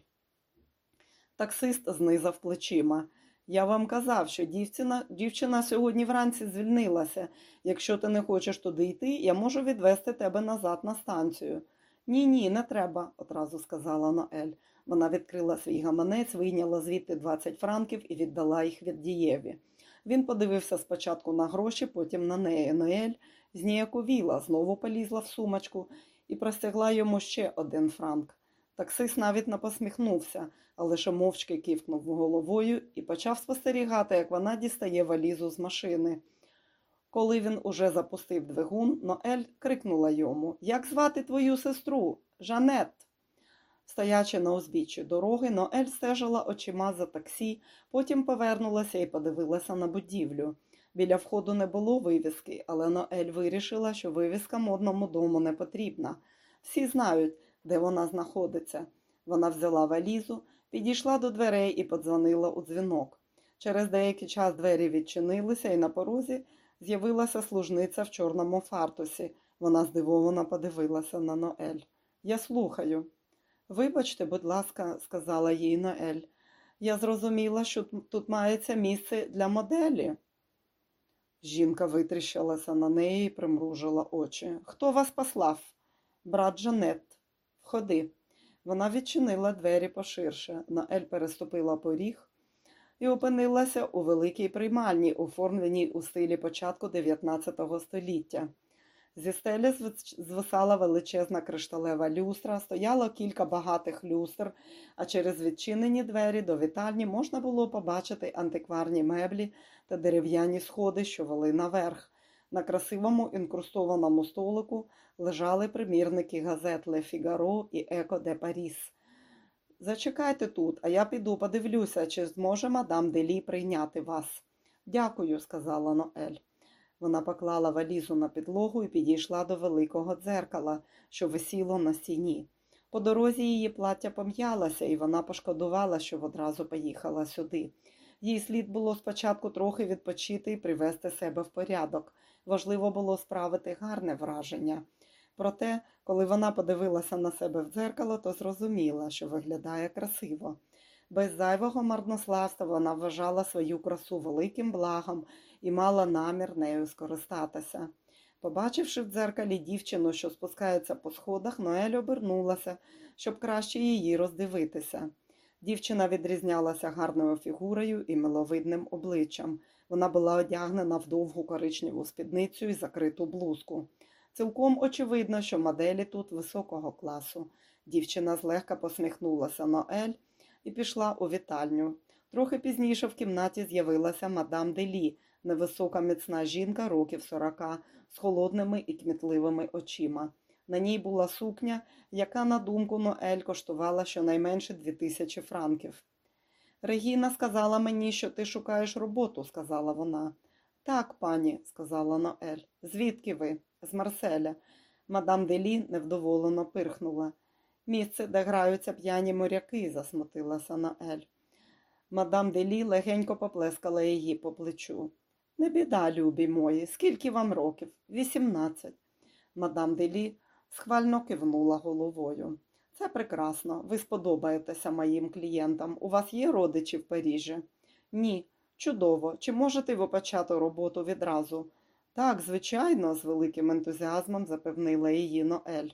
Таксист знизав плечима. Я вам казав, що дівчина, дівчина сьогодні вранці звільнилася. Якщо ти не хочеш туди йти, я можу відвести тебе назад на станцію. Ні, ні, не треба, одразу сказала Ноель. Вона відкрила свій гаманець, вийняла звідти 20 франків і віддала їх водієві. Він подивився спочатку на гроші, потім на неї. Ноель зніяковіла, знову полізла в сумочку і простягла йому ще один франк. Таксист навіть не посміхнувся, а лише мовчки кивкнув головою і почав спостерігати, як вона дістає валізу з машини. Коли він уже запустив двигун, Ноель крикнула йому Як звати твою сестру? Жанет. Стоячи на узбіччі дороги, Ноель стежила очима за таксі, потім повернулася і подивилася на будівлю. Біля входу не було вивіски, але Ноель вирішила, що вивіска модному дому не потрібна. Всі знають, де вона знаходиться. Вона взяла валізу, підійшла до дверей і подзвонила у дзвінок. Через деякий час двері відчинилися, і на порозі з'явилася служниця в чорному фартусі. Вона здивовано подивилася на Ноель. Я слухаю. Вибачте, будь ласка, сказала їй Ноель. Я зрозуміла, що тут мається місце для моделі. Жінка витріщалася на неї і примружила очі. Хто вас послав? Брат Жанет. Входи. Вона відчинила двері поширше. Ноель переступила поріг і опинилася у великій приймальні, оформленій у стилі початку 19 століття. Зі стелі звисала величезна кришталева люстра, стояло кілька багатих люстр, а через відчинені двері до вітальні можна було побачити антикварні меблі та дерев'яні сходи, що вели наверх. На красивому інкрустованому столику лежали примірники газет Ле Фігаро і Еко де Паріс. Зачекайте тут, а я піду подивлюся, чи зможе мадам Делі прийняти вас. Дякую, сказала Ноель. Вона поклала валізу на підлогу і підійшла до великого дзеркала, що висіло на стіні. По дорозі її плаття пом'ялося, і вона пошкодувала, що одразу поїхала сюди. Їй слід було спочатку трохи відпочити і привести себе в порядок. Важливо було справити гарне враження. Проте, коли вона подивилася на себе в дзеркало, то зрозуміла, що виглядає красиво. Без зайвого марнославства вона вважала свою красу великим благом і мала намір нею скористатися. Побачивши в дзеркалі дівчину, що спускається по сходах, Ноель обернулася, щоб краще її роздивитися. Дівчина відрізнялася гарною фігурою і миловидним обличчям. Вона була одягнена в довгу коричневу спідницю і закриту блузку. Цілком очевидно, що моделі тут високого класу. Дівчина злегка посміхнулася Ноель і пішла у вітальню. Трохи пізніше в кімнаті з'явилася мадам Делі, невисока міцна жінка років сорока, з холодними і кмітливими очима. На ній була сукня, яка, на думку Ноель, коштувала щонайменше дві тисячі франків. Регіна сказала мені, що ти шукаєш роботу, сказала вона. Так, пані, сказала Ноель. Звідки ви? З Марселя. Мадам Делі невдоволено пирхнула. Місце, де граються п'яні моряки, засмутилася Ноель. Мадам Делі легенько поплескала її по плечу. Не біда, любі мої, скільки вам років? Вісімнадцять. Мадам Делі схвально кивнула головою. Це прекрасно. Ви сподобаєтеся моїм клієнтам. У вас є родичі в Парижі? Ні. Чудово. Чи можете ви почати роботу відразу? Так, звичайно, з великим ентузіазмом запевнила її Ноель.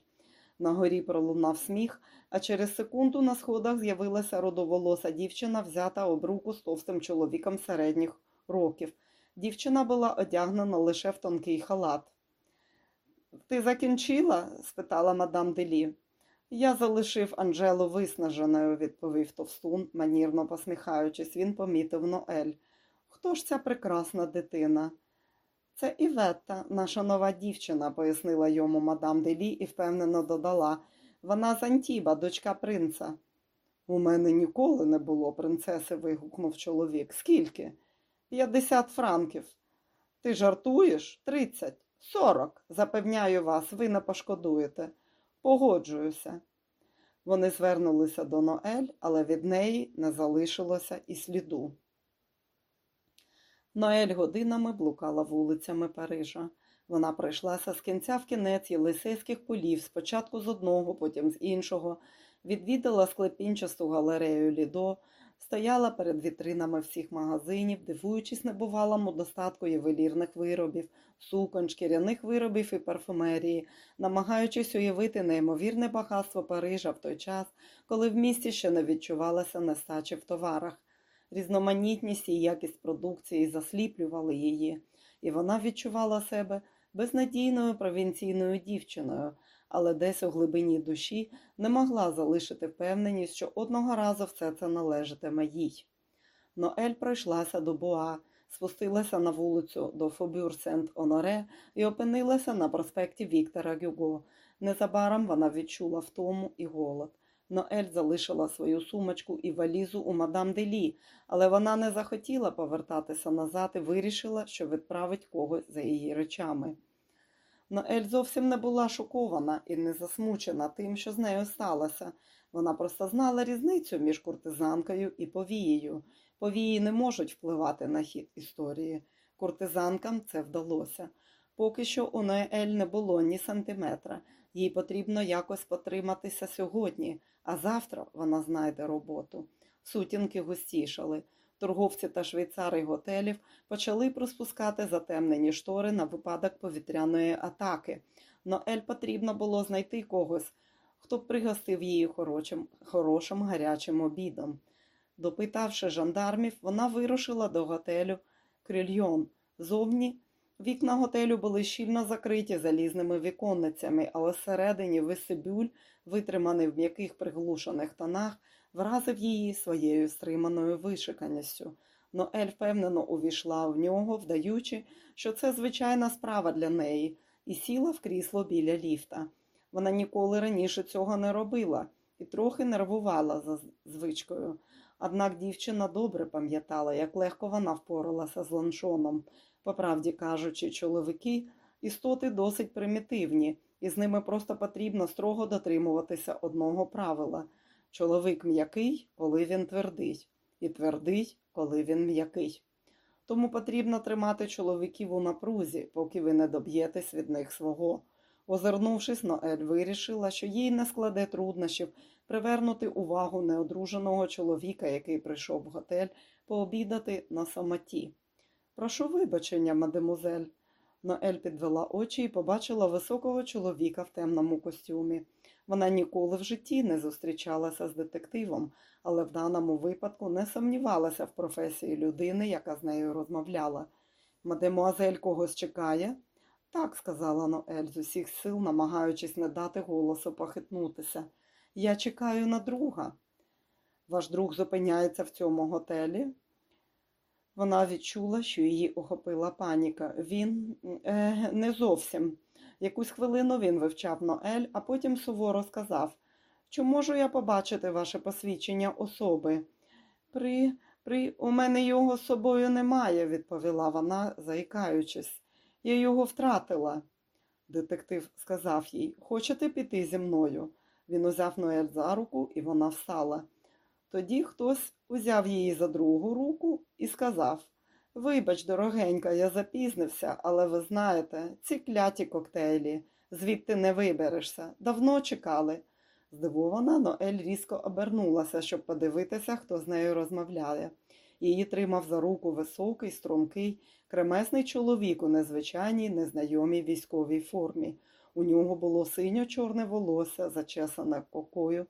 На горі пролунав сміх, а через секунду на сходах з'явилася родоволоса дівчина, взята об руку з товстим чоловіком середніх років. Дівчина була одягнена лише в тонкий халат. Ти закінчила? спитала мадам Делі. Я залишив Анжелу виснаженою, відповів товстун, манірно посміхаючись, він помітив Ноель. Хто ж ця прекрасна дитина? Це Іветта, наша нова дівчина, пояснила йому мадам Делі і впевнено додала. Вона з Антіба, дочка принца. У мене ніколи не було принцеси, вигукнув чоловік. Скільки? П'ятдесят франків. Ти жартуєш? Тридцять. Сорок. Запевняю вас, ви не пошкодуєте. Погоджуюся. Вони звернулися до Ноель, але від неї не залишилося і сліду. Ноель годинами блукала вулицями Парижа. Вона пройшлася з кінця в кінець Єлисейських полів, спочатку з одного, потім з іншого, відвідала склепінчасту галерею Лідо, стояла перед вітринами всіх магазинів, дивуючись небувалому достатку ювелірних виробів, сукон, шкіряних виробів і парфумерії, намагаючись уявити неймовірне багатство Парижа в той час, коли в місті ще не відчувалася нестачі в товарах. Різноманітність і якість продукції засліплювали її, і вона відчувала себе безнадійною провінційною дівчиною, але десь у глибині душі не могла залишити впевненість, що одного разу все це належатиме їй. Ноель пройшлася до Буа, спустилася на вулицю до Фобюр Сент-Оноре і опинилася на проспекті Віктора Гюго. Незабаром вона відчула втому і голод. Ноель залишила свою сумочку і валізу у мадам Делі, але вона не захотіла повертатися назад і вирішила, що відправить когось за її речами. Ноель зовсім не була шокована і не засмучена тим, що з нею сталося. Вона просто знала різницю між куртизанкою і повією. Повії не можуть впливати на хід історії. Куртизанкам це вдалося. Поки що у Ноель не було ні сантиметра. Їй потрібно якось потриматися сьогодні, а завтра вона знайде роботу. Сутінки густішали. Торговці та швейцари готелів почали приспускати затемнені штори на випадок повітряної атаки. Ноель потрібно було знайти когось, хто б пригостив її хорошим, хорошим гарячим обідом. Допитавши жандармів, вона вирушила до готелю Крильйон. Зовні вікна готелю були щільно закриті залізними віконницями, але всередині весебюль, витриманий в м'яких приглушених тонах, вразив її своєю стриманою вишиканістю. Ноель впевнено увійшла в нього, вдаючи, що це звичайна справа для неї, і сіла в крісло біля ліфта. Вона ніколи раніше цього не робила і трохи нервувала за звичкою. Однак дівчина добре пам'ятала, як легко вона впоралася з ланшоном. По правді кажучи, чоловіки істоти досить примітивні, і з ними просто потрібно строго дотримуватися одного правила. Чоловік м'який, коли він твердий, і твердий, коли він м'який. Тому потрібно тримати чоловіків у напрузі, поки ви не доб'єтесь від них свого. Озирнувшись, Ноель вирішила, що їй не складе труднощів привернути увагу неодруженого чоловіка, який прийшов в готель пообідати на самоті. Прошу вибачення, мадемузель. Ноель підвела очі і побачила високого чоловіка в темному костюмі. Вона ніколи в житті не зустрічалася з детективом, але в даному випадку не сумнівалася в професії людини, яка з нею розмовляла. Мадемуазель когось чекає? Так, сказала Ноель, з усіх сил, намагаючись не дати голосу похитнутися. Я чекаю на друга. Ваш друг зупиняється в цьому готелі? Вона відчула, що її охопила паніка. Він е, не зовсім. Якусь хвилину він вивчав Ноель, а потім суворо сказав Чи можу я побачити ваше посвідчення особи? При, при, у мене його з собою немає, відповіла вона, заїкаючись. Я його втратила. Детектив сказав їй Хочете піти зі мною? Він узяв Ноель за руку, і вона встала. Тоді хтось узяв її за другу руку і сказав Вибач, дорогенька, я запізнився, але ви знаєте, ці кляті коктейлі, звідти не виберешся. Давно чекали. Здивована, Ноель різко обернулася, щоб подивитися, хто з нею розмовляє. Її тримав за руку високий, стрункий, кремесний чоловік у незвичайній, незнайомій військовій формі. У нього було синьо-чорне волосся, зачесане кокою,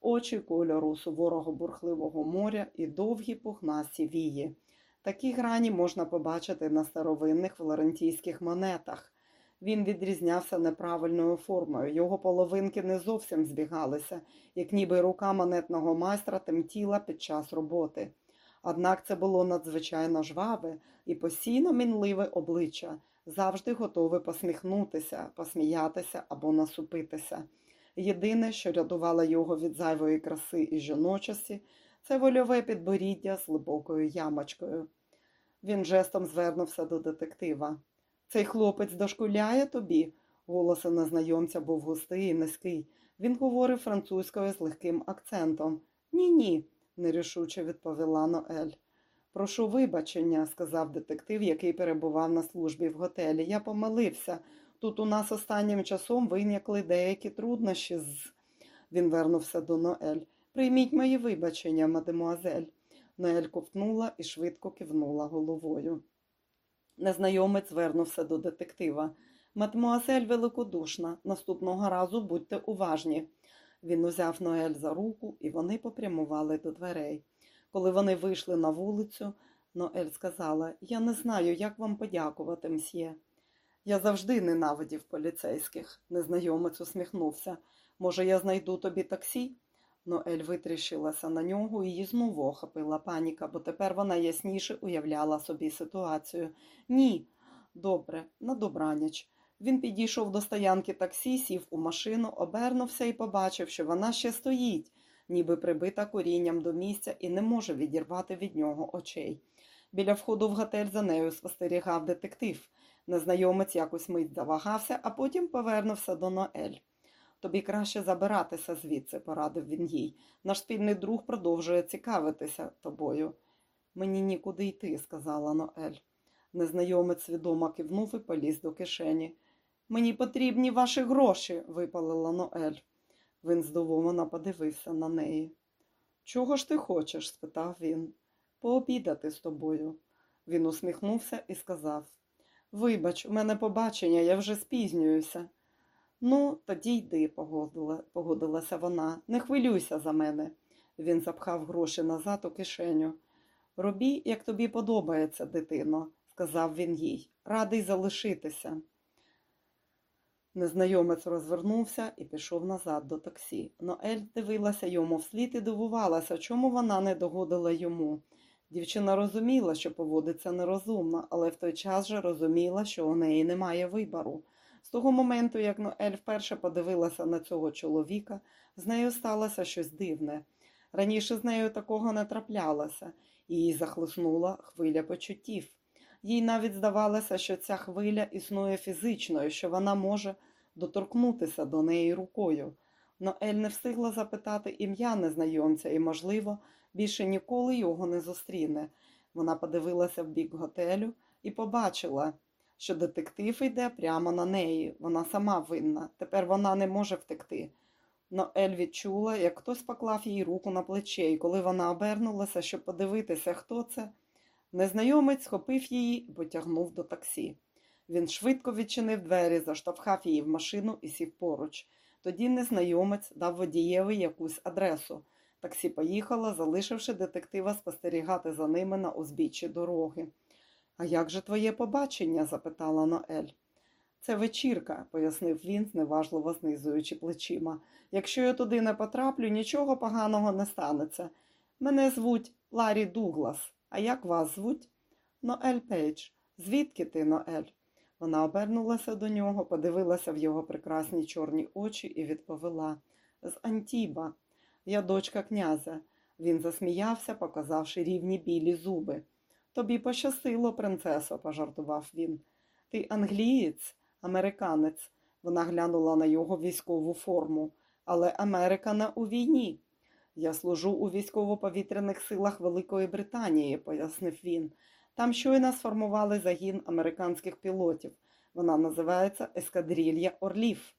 очі кольору суворого бурхливого моря і довгі пухнасті вії. Такі грані можна побачити на старовинних флорентійських монетах. Він відрізнявся неправильною формою, його половинки не зовсім збігалися, як ніби рука монетного майстра тремтіла під час роботи. Однак це було надзвичайно жваве і постійно мінливе обличчя, завжди готове посміхнутися, посміятися або насупитися. Єдине, що рятувало його від зайвої краси і жіночості, це вольове підборіддя з глибокою ямочкою. Він жестом звернувся до детектива. Цей хлопець дошкуляє тобі. Голос незнайомця був густий і низький. Він говорив французькою з легким акцентом. Ні, ні, нерішуче відповіла Ноель. Прошу вибачення, сказав детектив, який перебував на службі в готелі. Я помилився. Тут у нас останнім часом виникли деякі труднощі з. Він вернувся до Ноель. Прийміть мої вибачення, мадемуазель. Ноель ковтнула і швидко кивнула головою. Незнайомець звернувся до детектива. Мадемуазель великодушна, наступного разу будьте уважні. Він узяв Ноель за руку, і вони попрямували до дверей. Коли вони вийшли на вулицю, Ноель сказала Я не знаю, як вам подякувати, мсьє. Я завжди ненавидів поліцейських. Незнайомець усміхнувся. Може, я знайду тобі таксі? Ноель витріщилася на нього і її знову охопила паніка, бо тепер вона ясніше уявляла собі ситуацію. Ні, добре, на добраніч. Він підійшов до стоянки таксі, сів у машину, обернувся і побачив, що вона ще стоїть, ніби прибита корінням до місця і не може відірвати від нього очей. Біля входу в готель за нею спостерігав детектив. Незнайомець якось мить завагався, а потім повернувся до Ноель. Тобі краще забиратися звідси, порадив він їй. Наш спільний друг продовжує цікавитися тобою. Мені нікуди йти, сказала Ноель. Незнайомець свідомо кивнув і поліз до кишені. Мені потрібні ваші гроші, випалила Ноель. Він здивовано подивився на неї. Чого ж ти хочеш? спитав він. Пообідати з тобою. Він усміхнувся і сказав Вибач, у мене побачення, я вже спізнююся. Ну, тоді йди, погодила, погодилася вона. Не хвилюйся за мене. Він запхав гроші назад у кишеню. Робі, як тобі подобається, дитино, сказав він їй. Радий залишитися. Незнайомець розвернувся і пішов назад до таксі. Ноель дивилася йому вслід і дивувалася, чому вона не догодила йому. Дівчина розуміла, що поводиться нерозумно, але в той час же розуміла, що у неї немає вибору. З того моменту, як Ноель вперше подивилася на цього чоловіка, з нею сталося щось дивне. Раніше з нею такого не траплялося, і її захлиснула хвиля почуттів. Їй навіть здавалося, що ця хвиля існує фізичною, що вона може доторкнутися до неї рукою. Ноель не встигла запитати ім'я незнайомця і, можливо, більше ніколи його не зустріне. Вона подивилася в бік готелю і побачила, що детектив йде прямо на неї. Вона сама винна. Тепер вона не може втекти. Ноель відчула, як хтось поклав їй руку на плече, і коли вона обернулася, щоб подивитися, хто це, незнайомець схопив її і потягнув до таксі. Він швидко відчинив двері, заштовхав її в машину і сів поруч. Тоді незнайомець дав водієві якусь адресу. Таксі поїхало, залишивши детектива спостерігати за ними на узбіччі дороги. А як же твоє побачення? запитала Ноель. Це вечірка, пояснив він, зневажливо знизуючи плечима. Якщо я туди не потраплю, нічого поганого не станеться. Мене звуть Ларі Дуглас. А як вас звуть? Ноель Пейдж. Звідки ти, Ноель? Вона обернулася до нього, подивилася в його прекрасні чорні очі і відповіла з Антіба. Я дочка князя. Він засміявся, показавши рівні білі зуби. Тобі пощастило, принцесо, пожартував він. Ти англієць, американець. Вона глянула на його військову форму. Але Америка не у війні. Я служу у військово-повітряних силах Великої Британії, пояснив він. Там щойно сформували загін американських пілотів. Вона називається Ескадрилья Орлів.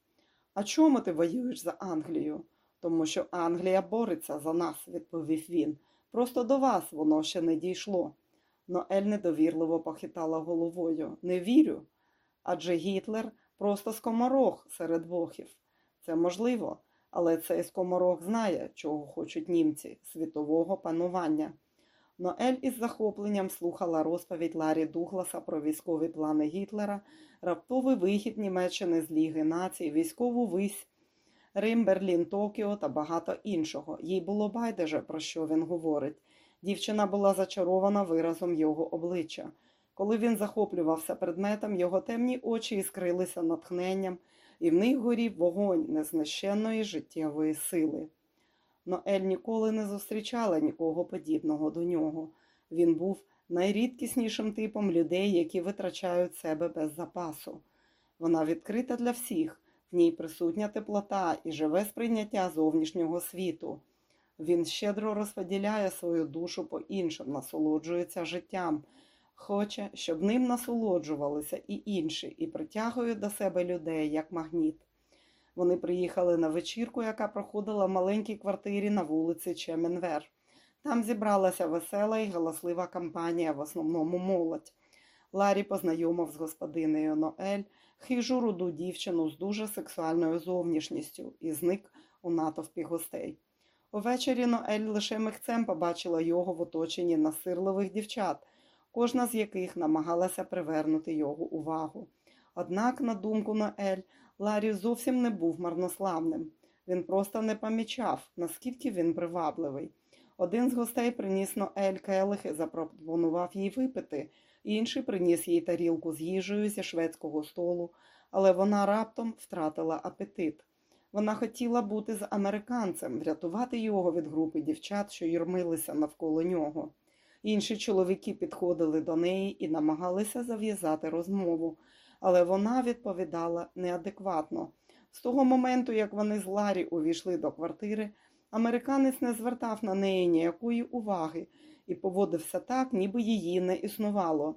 А чому ти воюєш за Англію? Тому що Англія бореться за нас, відповів він. Просто до вас воно ще не дійшло. Ноель недовірливо похитала головою. Не вірю. Адже Гітлер просто скоморох серед бохів. Це можливо, але цей скоморох знає, чого хочуть німці світового панування. Ноель із захопленням слухала розповідь Ларі Дугласа про військові плани Гітлера, раптовий вихід Німеччини з Ліги націй, військову вись, Рим, Берлін, Токіо та багато іншого. Їй було байдуже, про що він говорить. Дівчина була зачарована виразом його обличчя. Коли він захоплювався предметом, його темні очі іскрилися натхненням, і в них горів вогонь незнищенної життєвої сили. Ноель ніколи не зустрічала нікого подібного до нього. Він був найрідкіснішим типом людей, які витрачають себе без запасу. Вона відкрита для всіх, в ній присутня теплота і живе сприйняття зовнішнього світу. Він щедро розподіляє свою душу по іншим, насолоджується життям, хоче, щоб ним насолоджувалися і інші, і притягує до себе людей як магніт. Вони приїхали на вечірку, яка проходила в маленькій квартирі на вулиці Чеменвер. Там зібралася весела і галаслива компанія, в основному молодь. Ларі познайомив з господинею Ноель, хижу руду дівчину з дуже сексуальною зовнішністю і зник у натовпі гостей. Увечері Ноель лише михцем побачила його в оточенні насирливих дівчат, кожна з яких намагалася привернути його увагу. Однак, на думку Ноель, Ларі зовсім не був марнославним. Він просто не помічав, наскільки він привабливий. Один з гостей приніс Ноель келих і запропонував їй випити, інший приніс їй тарілку з їжею зі шведського столу, але вона раптом втратила апетит. Вона хотіла бути з американцем, врятувати його від групи дівчат, що юрмилися навколо нього. Інші чоловіки підходили до неї і намагалися зав'язати розмову, але вона відповідала неадекватно. З того моменту, як вони з Ларі увійшли до квартири, американець не звертав на неї ніякої уваги і поводився так, ніби її не існувало.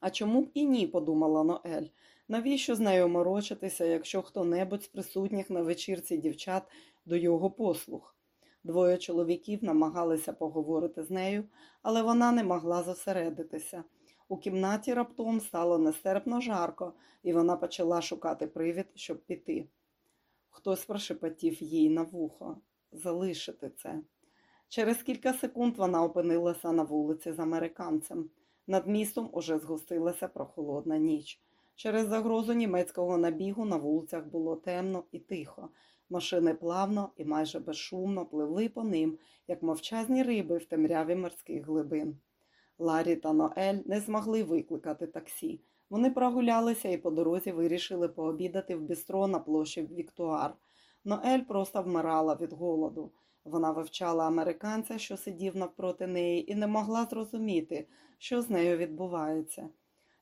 А чому б і ні, подумала Ноель. Навіщо з нею морочитися, якщо хто-небудь з присутніх на вечірці дівчат до його послуг? Двоє чоловіків намагалися поговорити з нею, але вона не могла зосередитися. У кімнаті раптом стало нестерпно жарко, і вона почала шукати привід, щоб піти. Хтось прошепотів їй на вухо залишити це. Через кілька секунд вона опинилася на вулиці з американцем. Над містом уже згустилася прохолодна ніч. Через загрозу німецького набігу на вулицях було темно і тихо. Машини плавно і майже безшумно пливли по ним, як мовчазні риби в темряві морських глибин. Ларі та Ноель не змогли викликати таксі. Вони прогулялися і по дорозі вирішили пообідати в бістро на площі Віктуар. Ноель просто вмирала від голоду. Вона вивчала американця, що сидів навпроти неї, і не могла зрозуміти, що з нею відбувається.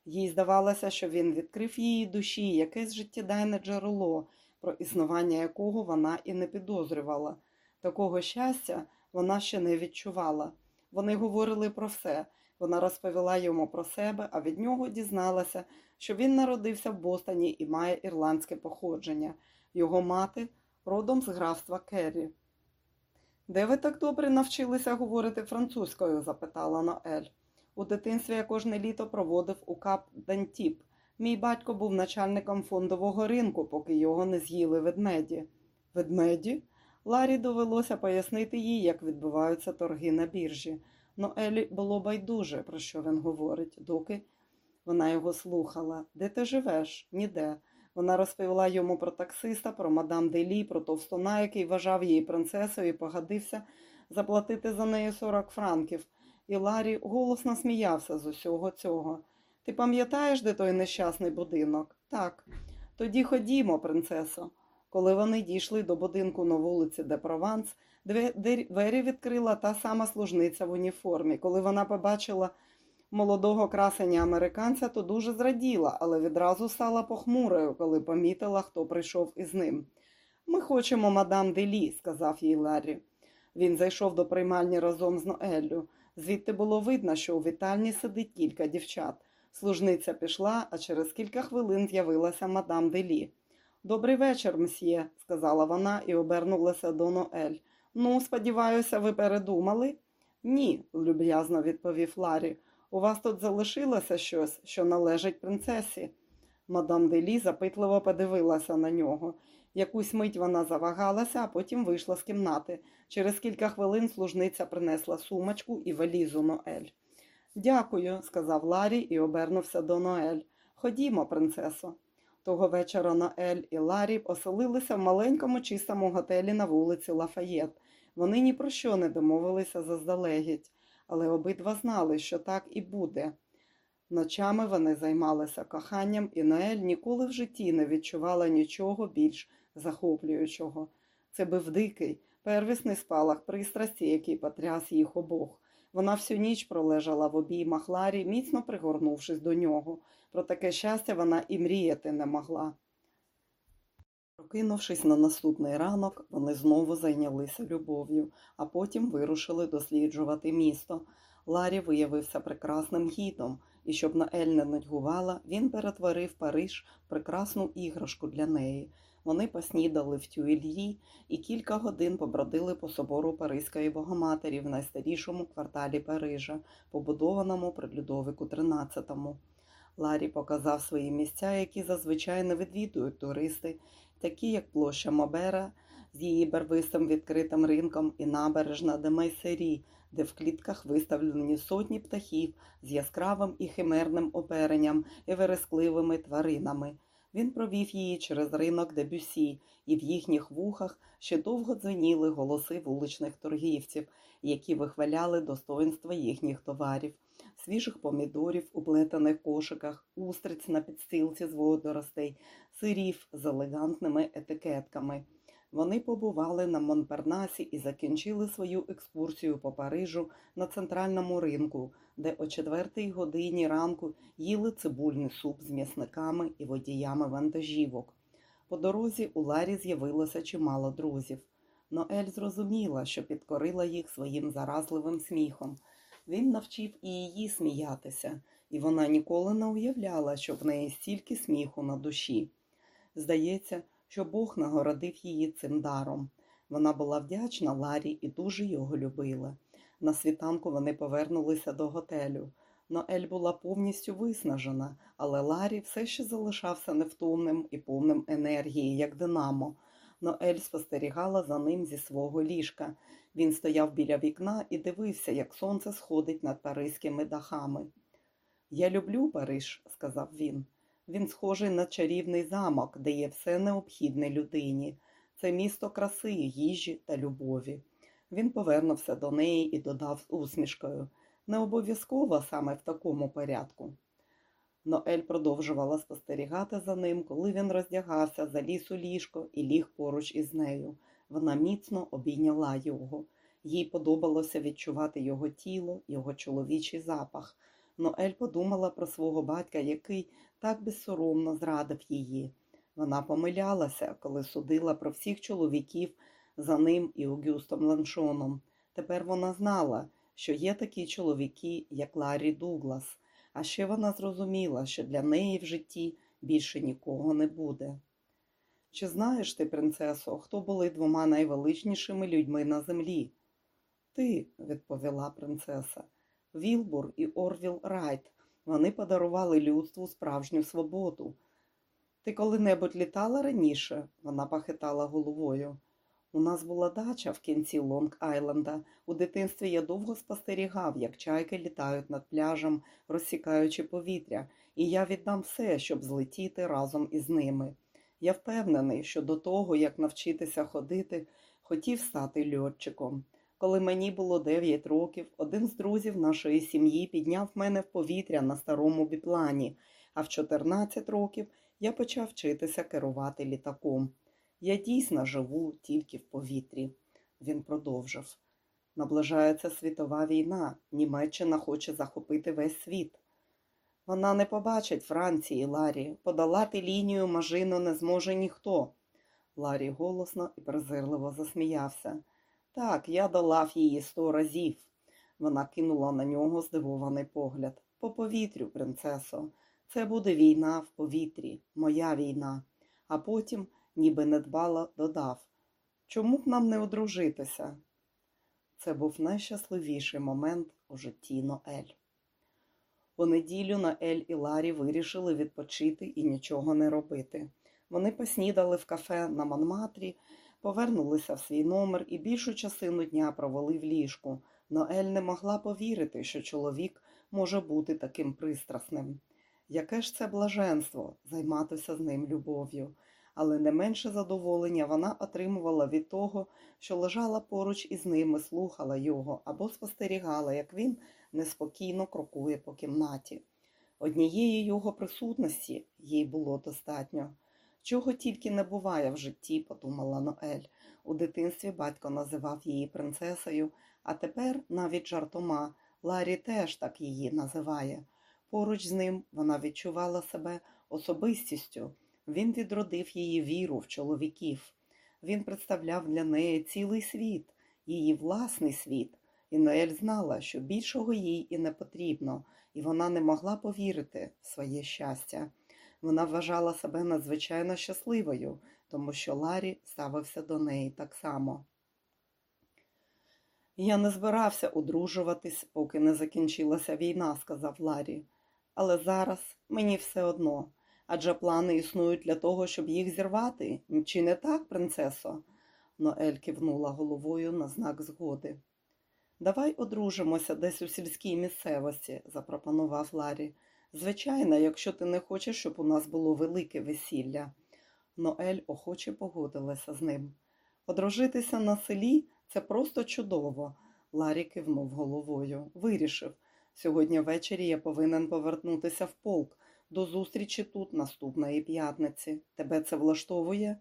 Їй здавалося, що він відкрив її душі якесь життєдайне джерело, про існування якого вона і не підозрювала. Такого щастя вона ще не відчувала. Вони говорили про все. Вона розповіла йому про себе, а від нього дізналася, що він народився в Бостоні і має ірландське походження. Його мати родом з графства Керрі. Де ви так добре навчилися говорити французькою? запитала Ноель. У дитинстві я кожне літо проводив у кап Дантіп. Мій батько був начальником фондового ринку, поки його не з'їли ведмеді. Ведмеді? Ларі довелося пояснити їй, як відбуваються торги на біржі. Но Елі було байдуже, про що він говорить, доки вона його слухала. Де ти живеш? Ніде. Вона розповіла йому про таксиста, про мадам Делі, про товстуна, який вважав її принцесою і погодився заплатити за неї 40 франків. І Ларі голосно сміявся з усього цього. Ти пам'ятаєш, де той нещасний будинок? Так. Тоді ходімо, принцесо. Коли вони дійшли до будинку на вулиці Де Прованс, двері відкрила та сама служниця в уніформі. Коли вона побачила молодого красення американця, то дуже зраділа, але відразу стала похмурою, коли помітила, хто прийшов із ним. Ми хочемо мадам Делі, сказав їй Ларрі. Він зайшов до приймальні разом з Ноеллю. Звідти було видно, що у вітальні сидить кілька дівчат. Служниця пішла, а через кілька хвилин з'явилася мадам Делі. Добрий вечір, мсьє, сказала вона і обернулася до Ноель. Ну, сподіваюся, ви передумали? Ні, люб'язно відповів Ларі. У вас тут залишилося щось, що належить принцесі. Мадам Делі запитливо подивилася на нього. Якусь мить вона завагалася, а потім вийшла з кімнати. Через кілька хвилин служниця принесла сумочку і валізу Ноель. Дякую, сказав Ларі і обернувся до Ноель. Ходімо, принцесо. Того вечора Ноель і Ларі оселилися в маленькому чистому готелі на вулиці Лафаєт. Вони ні про що не домовилися заздалегідь, але обидва знали, що так і буде. Ночами вони займалися коханням, і Ноель ніколи в житті не відчувала нічого більш захоплюючого. Це був дикий, первісний спалах пристрасті, який потряс їх обох. Вона всю ніч пролежала в обіймах Ларі, міцно пригорнувшись до нього. Про таке щастя вона і мріяти не могла. Прокинувшись на наступний ранок, вони знову зайнялися любов'ю, а потім вирушили досліджувати місто. Ларі виявився прекрасним гідом, і щоб Наель не нудьгувала, він перетворив Париж прекрасну іграшку для неї. Вони поснідали в Тюільї і кілька годин побродили по собору Паризької Богоматері в найстарішому кварталі Парижа, побудованому при Людовику XIII. Ларі показав свої місця, які зазвичай не відвідують туристи, такі як площа Мобера з її барвистим відкритим ринком і набережна Демайсері, де в клітках виставлені сотні птахів з яскравим і химерним оперенням і верескливими тваринами. Він провів її через ринок Дебюсі, і в їхніх вухах ще довго дзвеніли голоси вуличних торгівців, які вихваляли достоинства їхніх товарів, свіжих помідорів у плетених кошиках, устриць на підстилці з водоростей, сирів з елегантними етикетками. Вони побували на Монпернасі і закінчили свою екскурсію по Парижу на центральному ринку, де о четвертій годині ранку їли цибульний суп з м'ясниками і водіями вантажівок. По дорозі у Ларі з'явилося чимало друзів. Ноель зрозуміла, що підкорила їх своїм заразливим сміхом. Він навчив і її сміятися, і вона ніколи не уявляла, що в неї стільки сміху на душі. Здається, що Бог нагородив її цим даром. Вона була вдячна Ларі і дуже його любила. На світанку вони повернулися до готелю. Ноель була повністю виснажена, але Ларі все ще залишався невтомним і повним енергії, як динамо. Ноель спостерігала за ним зі свого ліжка. Він стояв біля вікна і дивився, як сонце сходить над паризькими дахами. Я люблю Париж, сказав він. Він схожий на чарівний замок, де є все необхідне людині. Це місто краси, їжі та любові. Він повернувся до неї і додав з усмішкою не обов'язково саме в такому порядку. Ноель продовжувала спостерігати за ним, коли він роздягався, заліз у ліжко і ліг поруч із нею. Вона міцно обійняла його. Їй подобалося відчувати його тіло, його чоловічий запах. Ноель подумала про свого батька, який так безсоромно зрадив її. Вона помилялася, коли судила про всіх чоловіків за ним і Огюстом Ланшоном. Тепер вона знала, що є такі чоловіки, як Ларі Дуглас, а ще вона зрозуміла, що для неї в житті більше нікого не буде. Чи знаєш ти, принцесо, хто були двома найвеличнішими людьми на землі? Ти, відповіла принцеса, Вілбур і Орвіл Райт. Вони подарували людству справжню свободу. Ти коли-небудь літала раніше? Вона похитала головою. У нас була дача в кінці Лонг Айленда. У дитинстві я довго спостерігав, як чайки літають над пляжем, розсікаючи повітря, і я віддам все, щоб злетіти разом із ними. Я впевнений, що до того, як навчитися ходити, хотів стати льотчиком. Коли мені було 9 років, один з друзів нашої сім'ї підняв мене в повітря на старому біплані, а в 14 років я почав вчитися керувати літаком. Я дійсно живу тільки в повітрі. Він продовжив. Наближається світова війна. Німеччина хоче захопити весь світ. Вона не побачить Франції, Ларі. Подолати лінію мажину не зможе ніхто. Ларі голосно і презирливо засміявся. Так, я долав її сто разів. Вона кинула на нього здивований погляд. По повітрю, принцесо, це буде війна в повітрі, моя війна. А потім, ніби недбало, додав Чому б нам не одружитися? Це був найщасливіший момент у житті Ноель. У неділю Наель і Ларі вирішили відпочити і нічого не робити. Вони поснідали в кафе на Монматрі, повернулися в свій номер і більшу частину дня провели в ліжку. Ноель не могла повірити, що чоловік може бути таким пристрасним. Яке ж це блаженство займатися з ним любов'ю, але не менше задоволення вона отримувала від того, що лежала поруч із ним і слухала його або спостерігала, як він неспокійно крокує по кімнаті. Однієї його присутності їй було достатньо. Чого тільки не буває в житті, подумала Ноель. У дитинстві батько називав її принцесою, а тепер навіть жартома Ларі теж так її називає. Поруч з ним вона відчувала себе особистістю. Він відродив її віру в чоловіків. Він представляв для неї цілий світ, її власний світ, і Ноель знала, що більшого їй і не потрібно, і вона не могла повірити в своє щастя. Вона вважала себе надзвичайно щасливою, тому що Ларі ставився до неї так само. Я не збирався одружуватись, поки не закінчилася війна, сказав Ларі. Але зараз мені все одно, адже плани існують для того, щоб їх зірвати. Чи не так, принцесо? Ноель кивнула головою на знак згоди. Давай одружимося десь у сільській місцевості, запропонував Ларі. Звичайно, якщо ти не хочеш, щоб у нас було велике весілля. Ноель охоче погодилася з ним. Одружитися на селі це просто чудово. Ларі кивнув головою. Вирішив. Сьогодні ввечері я повинен повернутися в полк. До зустрічі тут наступної п'ятниці. Тебе це влаштовує?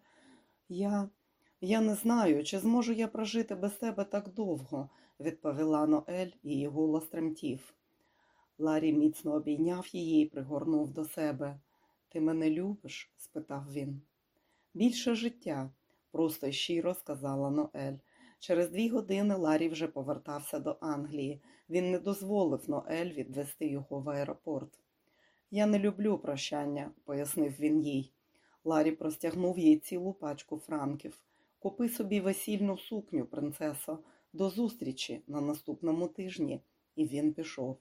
Я Я не знаю, чи зможу я прожити без тебе так довго, відповіла Ноель, її голос тремтів. Ларі міцно обійняв її і пригорнув до себе. Ти мене любиш? спитав він. Більше життя, просто й щиро сказала Ноель. Через дві години Ларі вже повертався до Англії. Він не дозволив Ноель відвести його в аеропорт. Я не люблю прощання, пояснив він їй. Ларі простягнув їй цілу пачку франків. Купи собі весільну сукню, принцесо, до зустрічі на наступному тижні, і він пішов.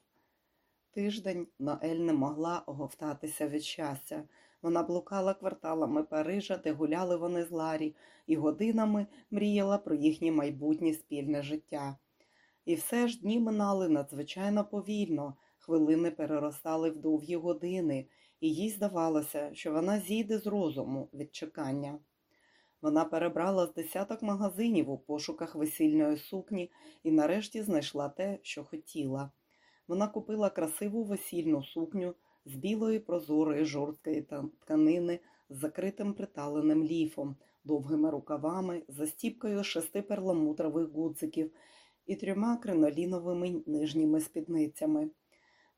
Тиждень Ноель не могла оговтатися від щастя. Вона блукала кварталами Парижа, де гуляли вони з Ларі, і годинами мріяла про їхнє майбутнє спільне життя. І все ж дні минали надзвичайно повільно, хвилини переростали в довгі години, і їй здавалося, що вона зійде з розуму від чекання. Вона перебрала з десяток магазинів у пошуках весільної сукні і нарешті знайшла те, що хотіла. Вона купила красиву весільну сукню з білої прозорої жорсткої тканини з закритим приталеним ліфом, довгими рукавами, застіпкою шести перламутрових гудзиків і трьома криноліновими нижніми спідницями.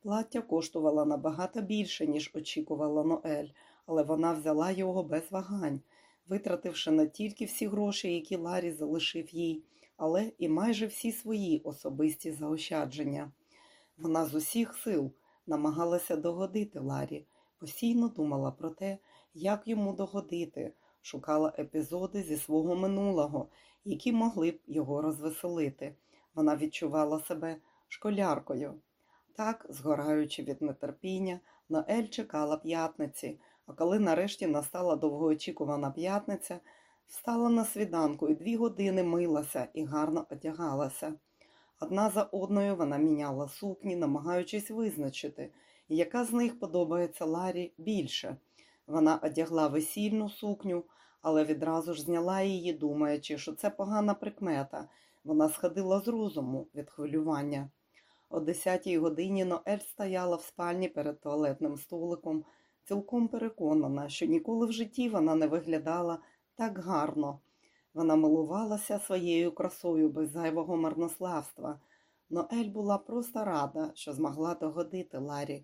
Плаття коштувало набагато більше, ніж очікувала Ноель, але вона взяла його без вагань, витративши не тільки всі гроші, які Ларі залишив їй, але і майже всі свої особисті заощадження. Вона з усіх сил намагалася догодити Ларі, постійно думала про те, як йому догодити, шукала епізоди зі свого минулого, які могли б його розвеселити. Вона відчувала себе школяркою. Так, згораючи від нетерпіння, Ноель чекала п'ятниці, а коли нарешті настала довгоочікувана п'ятниця, встала на свіданку і дві години милася і гарно одягалася. Одна за одною вона міняла сукні, намагаючись визначити, яка з них подобається Ларі більше. Вона одягла весільну сукню, але відразу ж зняла її, думаючи, що це погана прикмета. Вона сходила з розуму від хвилювання. О десятій годині Ноель стояла в спальні перед туалетним столиком, цілком переконана, що ніколи в житті вона не виглядала так гарно. Вона милувалася своєю красою без зайвого марнославства. Ноель була просто рада, що змогла догодити Ларі.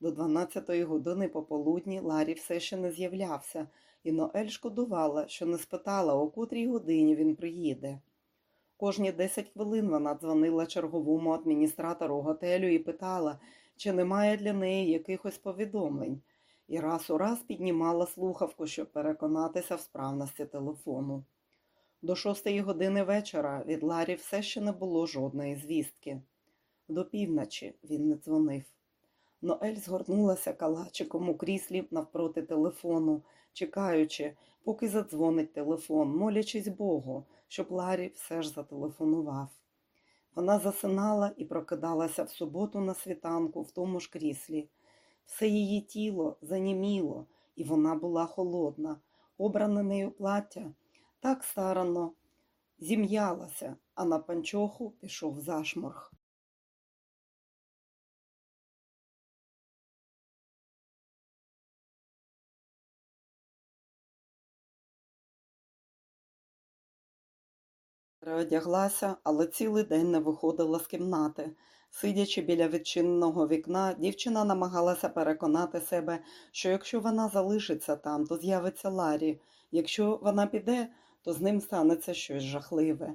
До 12-ї години пополудні Ларі все ще не з'являвся, і Ноель шкодувала, що не спитала, о котрій годині він приїде. Кожні 10 хвилин вона дзвонила черговому адміністратору готелю і питала, чи немає для неї якихось повідомлень, і раз у раз піднімала слухавку, щоб переконатися в справності телефону. До шостої години вечора від Ларі все ще не було жодної звістки. До півночі він не дзвонив. Ноель згорнулася калачиком у кріслі навпроти телефону, чекаючи, поки задзвонить телефон, молячись Богу, щоб Ларі все ж зателефонував. Вона засинала і прокидалася в суботу на світанку в тому ж кріслі. Все її тіло заніміло, і вона була холодна, обране нею плаття так старанно зім'ялася, а на панчоху пішов зашморг. Переодяглася, але цілий день не виходила з кімнати. Сидячи біля відчиненого вікна, дівчина намагалася переконати себе, що якщо вона залишиться там, то з'явиться Ларі. Якщо вона піде, то з ним станеться щось жахливе.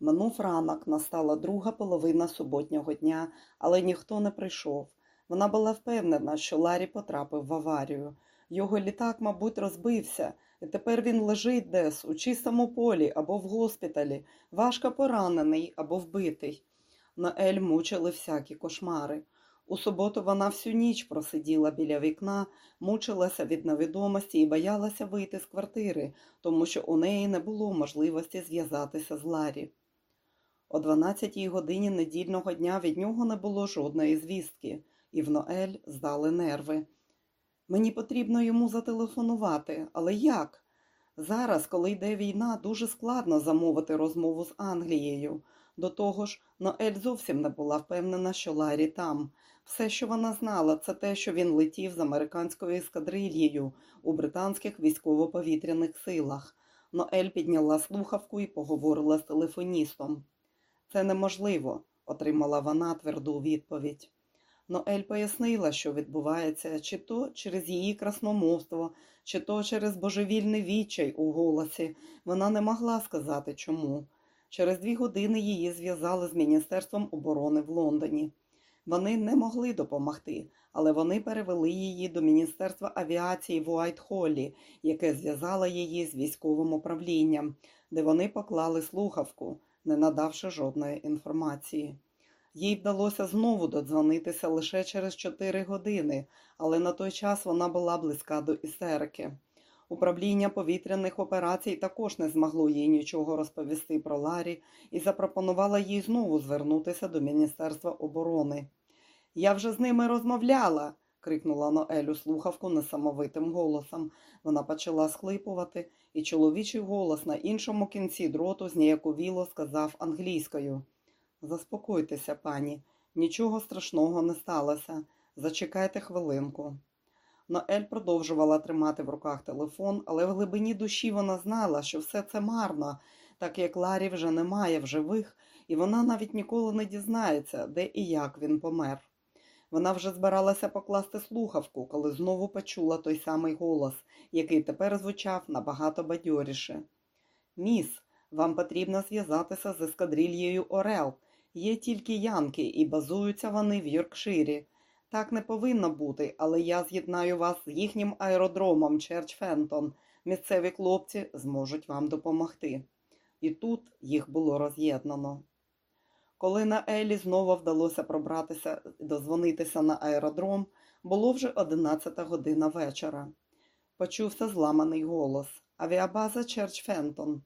Минув ранок, настала друга половина суботнього дня, але ніхто не прийшов. Вона була впевнена, що Ларі потрапив в аварію. Його літак, мабуть, розбився, і тепер він лежить десь у чистому полі або в госпіталі, важко поранений або вбитий. Наель мучили всякі кошмари. У суботу вона всю ніч просиділа біля вікна, мучилася від невідомості і боялася вийти з квартири, тому що у неї не було можливості зв'язатися з Ларі. О 12-й годині недільного дня від нього не було жодної звістки, і в Ноель здали нерви. Мені потрібно йому зателефонувати, але як? Зараз, коли йде війна, дуже складно замовити розмову з Англією. До того ж, Ноель зовсім не була впевнена, що Ларі там. Все, що вона знала, це те, що він летів з американською ескадрильєю у британських військово-повітряних силах. Ноель підняла слухавку і поговорила з телефоністом. Це неможливо, отримала вона тверду відповідь. Ноель пояснила, що відбувається, чи то через її красномовство, чи то через божевільний відчай у голосі. Вона не могла сказати чому. Через дві години її зв'язали з Міністерством оборони в Лондоні. Вони не могли допомогти, але вони перевели її до Міністерства авіації в Уайтхоллі, яке зв'язало її з військовим управлінням, де вони поклали слухавку, не надавши жодної інформації. Їй вдалося знову додзвонитися лише через чотири години, але на той час вона була близька до істерики. Управління повітряних операцій також не змогло їй нічого розповісти про Ларі і запропонувала їй знову звернутися до Міністерства оборони. Я вже з ними розмовляла, крикнула Ноелю слухавку несамовитим голосом. Вона почала схлипувати, і чоловічий голос на іншому кінці дроту зніяковіло сказав англійською. Заспокойтеся, пані, нічого страшного не сталося. Зачекайте хвилинку. Ноель продовжувала тримати в руках телефон, але в глибині душі вона знала, що все це марно, так як Ларі вже немає в живих, і вона навіть ніколи не дізнається, де і як він помер. Вона вже збиралася покласти слухавку, коли знову почула той самий голос, який тепер звучав набагато бадьоріше. Міс, вам потрібно зв'язатися з ескадрильєю Орел. Є тільки янки, і базуються вони в Йоркширі. Так не повинно бути, але я з'єднаю вас з їхнім аеродромом Черч Фентон. Місцеві хлопці зможуть вам допомогти. І тут їх було роз'єднано. Коли на Елі знову вдалося пробратися і дозвонитися на аеродром, було вже одинадцята година вечора. Почувся зламаний голос. Авіабаза Черч Фентон.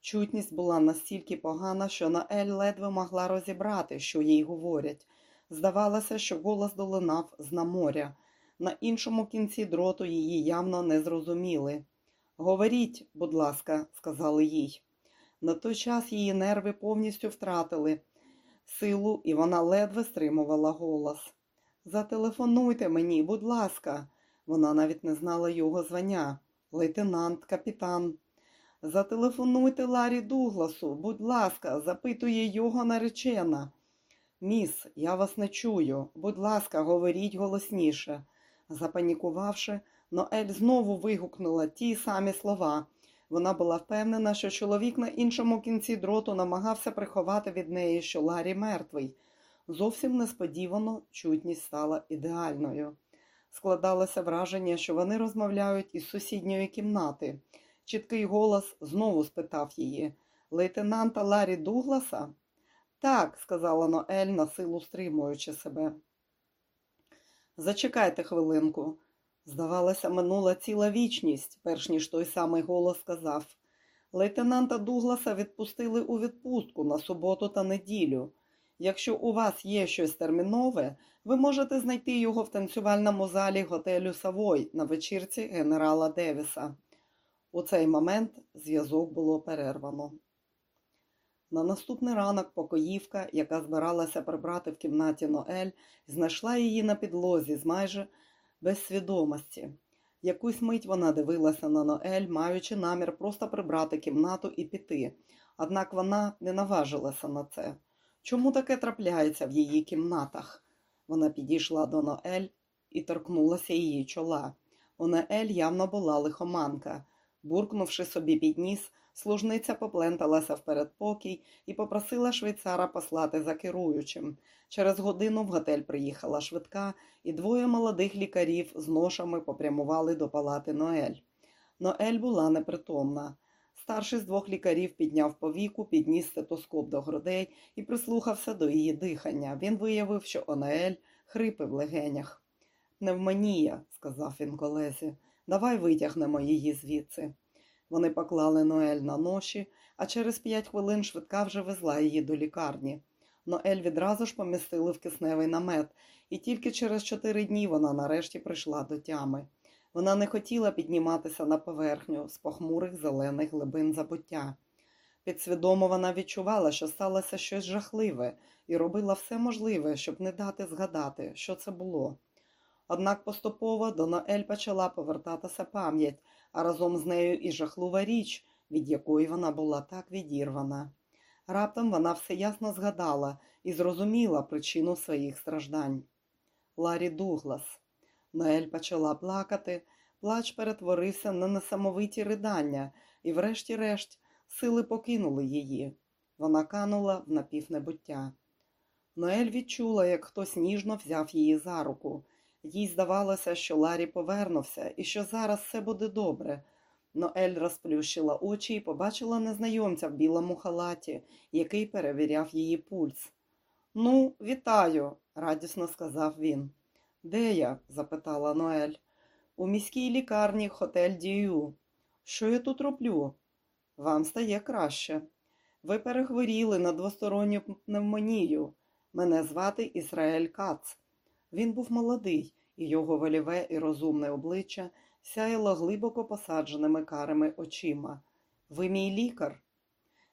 Чутність була настільки погана, що Наель ледве могла розібрати, що їй говорять. Здавалося, що голос долинав з на моря. На іншому кінці дроту її явно не зрозуміли. Говоріть, будь ласка, сказали їй. На той час її нерви повністю втратили силу, і вона ледве стримувала голос. Зателефонуйте мені, будь ласка, вона навіть не знала його звання. Лейтенант, капітан. Зателефонуйте Ларі Дугласу, будь ласка, запитує його наречена. Міс, я вас не чую. Будь ласка, говоріть голосніше. Запанікувавши, Ноель знову вигукнула ті самі слова. Вона була впевнена, що чоловік на іншому кінці дроту намагався приховати від неї, що Ларі мертвий. Зовсім несподівано чутність стала ідеальною. Складалося враження, що вони розмовляють із сусідньої кімнати. Чіткий голос знову спитав її Лейтенанта Ларі Дугласа? Так, сказала Ноель, на силу стримуючи себе. Зачекайте хвилинку. Здавалося, минула ціла вічність, перш ніж той самий голос сказав. Лейтенанта Дугласа відпустили у відпустку на суботу та неділю. Якщо у вас є щось термінове, ви можете знайти його в танцювальному залі готелю Савой на вечірці генерала Девіса. У цей момент зв'язок було перервано. На наступний ранок покоївка, яка збиралася прибрати в кімнаті Ноель, знайшла її на підлозі з майже без свідомості. Якусь мить вона дивилася на Ноель, маючи намір просто прибрати кімнату і піти. Однак вона не наважилася на це. Чому таке трапляється в її кімнатах? Вона підійшла до Ноель і торкнулася її чола. У Ноель явно була лихоманка. Буркнувши собі під ніс, служниця попленталася в передпокій і попросила швейцара послати за керуючим. Через годину в готель приїхала швидка, і двоє молодих лікарів з ношами попрямували до палати Ноель. Ноель була непритомна. Старший з двох лікарів підняв повіку, підніс стетоскоп до грудей і прислухався до її дихання. Він виявив, що Онаель хрипи в легенях. Невманія, сказав він колезі, давай витягнемо її звідси. Вони поклали Ноель на ноші, а через п'ять хвилин швидка вже везла її до лікарні. Ноель відразу ж помістили в кисневий намет, і тільки через чотири дні вона нарешті прийшла до тями. Вона не хотіла підніматися на поверхню з похмурих зелених глибин забуття. Підсвідомо вона відчувала, що сталося щось жахливе, і робила все можливе, щоб не дати згадати, що це було. Однак поступово до Ноель почала повертатися пам'ять, а разом з нею і жахлива річ, від якої вона була так відірвана. Раптом вона все ясно згадала і зрозуміла причину своїх страждань. Ларі Дуглас. Ноель почала плакати, плач перетворився на несамовиті ридання, і, врешті-решт, сили покинули її. Вона канула в напівнебуття. Ноель відчула, як хтось ніжно взяв її за руку. Їй здавалося, що Ларі повернувся і що зараз все буде добре. Ноель розплющила очі і побачила незнайомця в білому халаті, який перевіряв її пульс. Ну, вітаю, радісно сказав він. Де я? запитала Ноель. У міській лікарні Хотель Дію. Що я тут роблю? Вам стає краще. Ви перехворіли на двосторонню пневмонію. Мене звати Ізраїль Кац. Він був молодий, і його воліве і розумне обличчя сяяло глибоко посадженими карими очима. Ви мій лікар?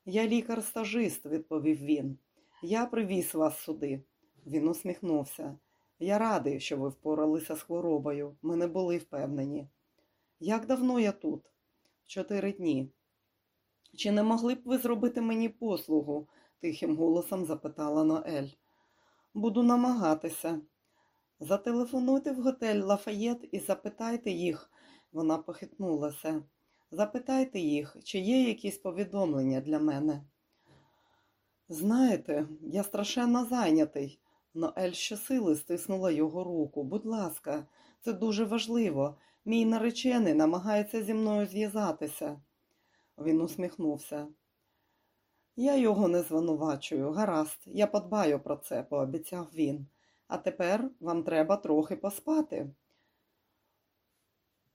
Я лікар-стажист, відповів він. Я привіз вас сюди. Він усміхнувся. Я радий, що ви впоралися з хворобою. Ми не були впевнені. Як давно я тут? Чотири дні. Чи не могли б ви зробити мені послугу? тихим голосом запитала Ноель. Буду намагатися. Зателефонуйте в готель Лафаєт і запитайте їх, вона похитнулася. Запитайте їх, чи є якісь повідомлення для мене. Знаєте, я страшенно зайнятий. Ноель щосили стиснула його руку. Будь ласка, це дуже важливо. Мій наречений намагається зі мною зв'язатися. Він усміхнувся. Я його не звинувачую. Гаразд, я подбаю про це, пообіцяв він. А тепер вам треба трохи поспати.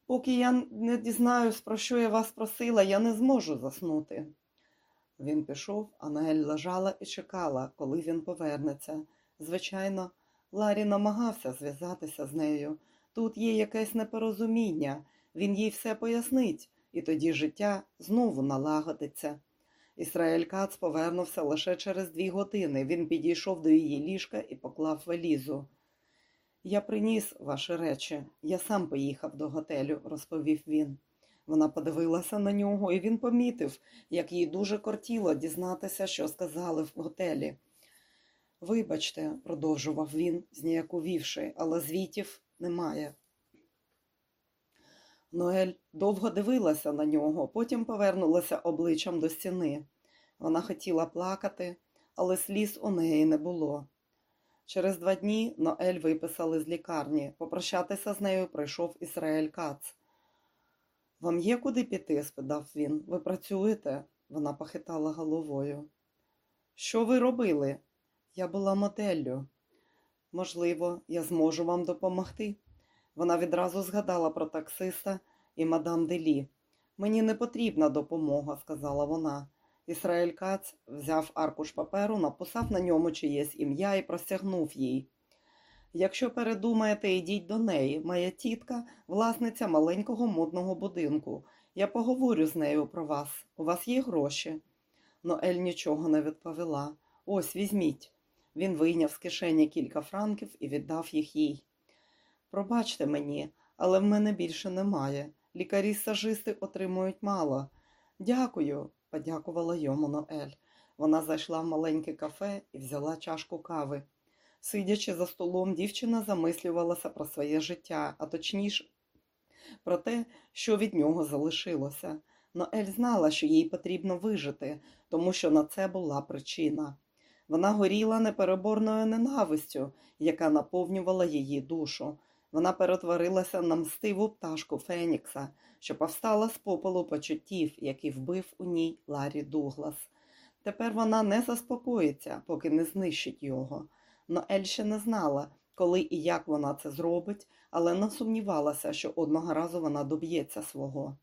Поки я не дізнаюсь, про що я вас просила, я не зможу заснути. Він пішов, а Наель лежала і чекала, коли він повернеться. Звичайно, Ларі намагався зв'язатися з нею. Тут є якесь непорозуміння, він їй все пояснить, і тоді життя знову налагодиться. Ісраїль Кац повернувся лише через дві години. Він підійшов до її ліжка і поклав валізу. Я приніс ваші речі, я сам поїхав до готелю, розповів він. Вона подивилася на нього, і він помітив, як їй дуже кортіло дізнатися, що сказали в готелі. Вибачте, продовжував він, зніяковівши, але звітів немає. Ноель довго дивилася на нього, потім повернулася обличчям до стіни. Вона хотіла плакати, але сліз у неї не було. Через два дні Ноель виписали з лікарні. Попрощатися з нею прийшов Ісраїль Кац. Вам є куди піти? спитав він. Ви працюєте? Вона похитала головою. Що ви робили? Я була моделлю. Можливо, я зможу вам допомогти. Вона відразу згадала про таксиста і мадам Делі. Мені не потрібна допомога, сказала вона. Ісраїль Кац взяв аркуш паперу, написав на ньому чиєсь ім'я і простягнув їй. Якщо передумаєте, йдіть до неї. Моя тітка власниця маленького модного будинку. Я поговорю з нею про вас. У вас є гроші? Ноель нічого не відповіла. Ось візьміть. Він вийняв з кишені кілька франків і віддав їх їй. Пробачте мені, але в мене більше немає. Лікарі-сажисти отримують мало. Дякую, подякувала йому Ноель. Вона зайшла в маленьке кафе і взяла чашку кави. Сидячи за столом, дівчина замислювалася про своє життя, а точніше, про те, що від нього залишилося. Ноель знала, що їй потрібно вижити, тому що на це була причина. Вона горіла непереборною ненавистю, яка наповнювала її душу. Вона перетворилася на мстиву пташку Фенікса, що повстала з попелу почуттів, які вбив у ній Ларі Дуглас. Тепер вона не заспокоїться, поки не знищить його. Но Ель ще не знала, коли і як вона це зробить, але не сумнівалася, що одного разу вона доб'ється свого.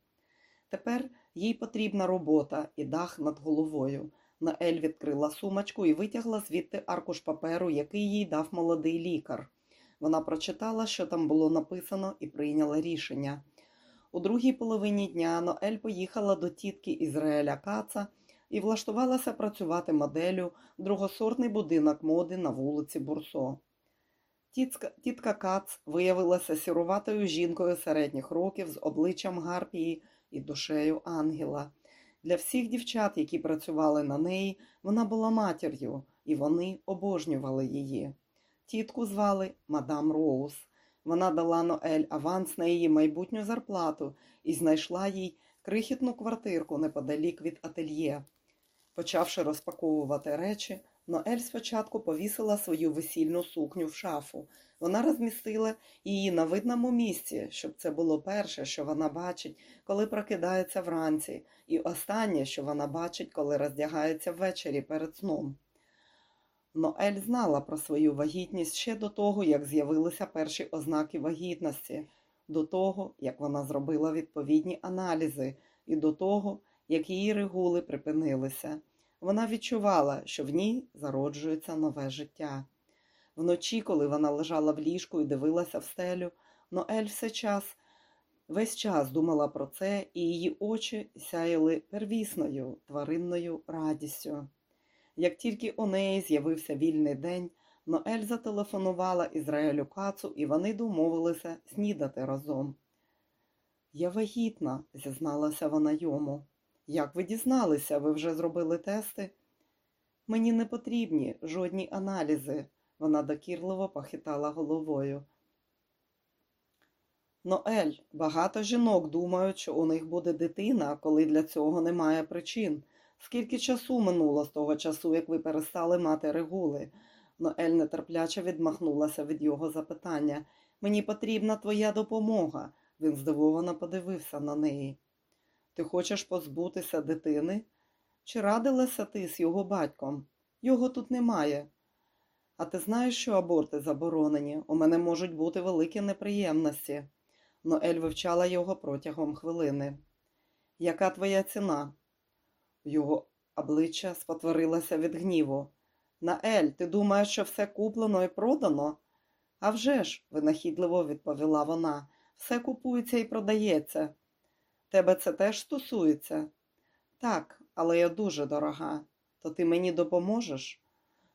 Тепер їй потрібна робота і дах над головою. Наель відкрила сумочку і витягла звідти аркуш паперу, який їй дав молодий лікар. Вона прочитала, що там було написано, і прийняла рішення. У другій половині дня Ноель поїхала до тітки Ізраїля Каца і влаштувалася працювати моделлю в другосортний будинок моди на вулиці Бурсо. Тітка, тітка Кац виявилася сіруватою жінкою середніх років з обличчям гарпії і душею ангела. Для всіх дівчат, які працювали на неї, вона була матір'ю, і вони обожнювали її. Тітку звали мадам Роуз. Вона дала Ноель аванс на її майбутню зарплату і знайшла їй крихітну квартирку неподалік від ательє. Почавши розпаковувати речі, Ноель спочатку повісила свою весільну сукню в шафу. Вона розмістила її на видному місці, щоб це було перше, що вона бачить, коли прокидається вранці, і останнє, що вона бачить, коли роздягається ввечері перед сном. Ноель знала про свою вагітність ще до того, як з'явилися перші ознаки вагітності, до того, як вона зробила відповідні аналізи, і до того, як її регули припинилися. Вона відчувала, що в ній зароджується нове життя. Вночі, коли вона лежала в ліжку і дивилася в стелю, Ноель все час, весь час думала про це, і її очі сяяли первісною тваринною радістю. Як тільки у неї з'явився вільний день, Ноель зателефонувала Ізраїлю Кацу, і вони домовилися снідати разом. Я вагітна, зізналася вона йому. Як ви дізналися, ви вже зробили тести? Мені не потрібні жодні аналізи, вона докірливо похитала головою. Ноель, багато жінок думають, що у них буде дитина, коли для цього немає причин. Скільки часу минуло з того часу, як ви перестали мати регули? Ноель нетерпляче відмахнулася від його запитання. Мені потрібна твоя допомога. Він здивовано подивився на неї. Ти хочеш позбутися дитини? Чи радилася ти з його батьком? Його тут немає. А ти знаєш, що аборти заборонені? У мене можуть бути великі неприємності. Ноель вивчала його протягом хвилини. Яка твоя ціна? Його обличчя спотворилося від гніву. Наель, ти думаєш, що все куплено і продано? «А вже ж», – винахідливо відповіла вона, все купується і продається. Тебе це теж стосується? Так, але я дуже дорога. То ти мені допоможеш?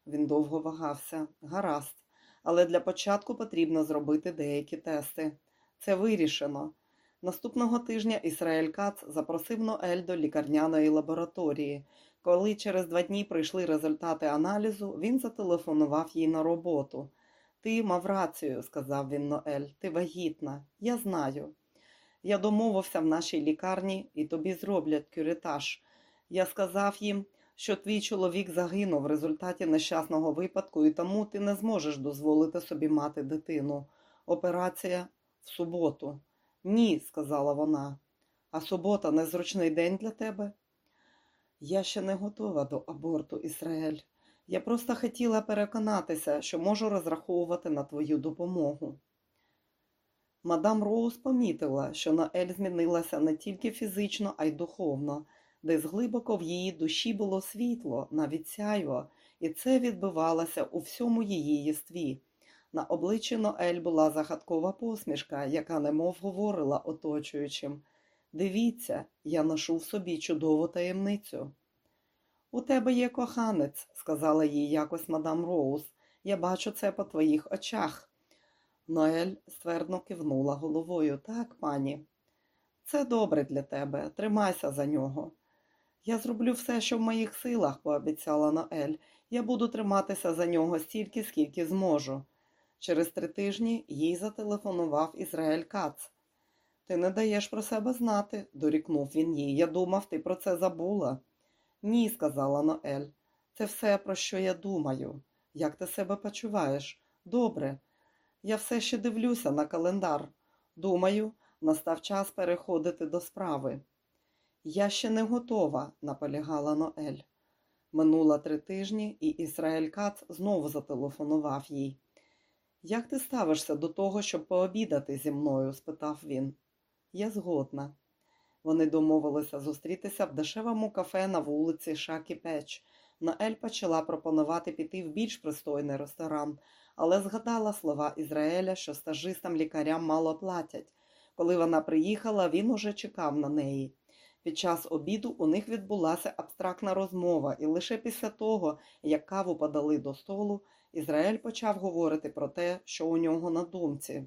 Він довго вагався. Гаразд. Але для початку потрібно зробити деякі тести. Це вирішено. Наступного тижня Ісраїль Кац запросив Ноель до лікарняної лабораторії. Коли через два дні прийшли результати аналізу, він зателефонував їй на роботу. Ти мав рацію, сказав він Ноель, ти вагітна. Я знаю. Я домовився в нашій лікарні і тобі зроблять кюритаж. Я сказав їм, що твій чоловік загинув в результаті нещасного випадку, і тому ти не зможеш дозволити собі мати дитину. Операція в суботу. Ні, сказала вона. А субота незручний день для тебе? Я ще не готова до аборту, Ізраїль. Я просто хотіла переконатися, що можу розраховувати на твою допомогу. Мадам Роуз помітила, що Ноель змінилася не тільки фізично, а й духовно, десь глибоко в її душі було світло, навіть сяйво, і це відбивалося у всьому її єстві. На обличчі Ноель була загадкова посмішка, яка немов говорила оточуючим Дивіться, я ношу в собі чудову таємницю. У тебе є коханець, сказала їй якось мадам Роуз. Я бачу це по твоїх очах. Ноель ствердно кивнула головою. Так, пані. Це добре для тебе, тримайся за нього. Я зроблю все, що в моїх силах, пообіцяла Ноель. Я буду триматися за нього стільки, скільки зможу. Через три тижні їй зателефонував Ізраїль Кац. Ти не даєш про себе знати, дорікнув він їй. Я думав, ти про це забула. Ні, сказала Ноель. Це все, про що я думаю. Як ти себе почуваєш? Добре. Я все ще дивлюся на календар. Думаю, настав час переходити до справи. Я ще не готова, наполягала Ноель. Минуло три тижні, і Ісраїль Кац знову зателефонував їй. Як ти ставишся до того, щоб пообідати зі мною? спитав він. Я згодна. Вони домовилися зустрітися в дешевому кафе на вулиці Шакі Печ. Наель почала пропонувати піти в більш пристойний ресторан, але згадала слова Ізраїля, що стажистам лікарям мало платять. Коли вона приїхала, він уже чекав на неї. Під час обіду у них відбулася абстрактна розмова, і лише після того, як каву подали до столу, Ізраїль почав говорити про те, що у нього на думці.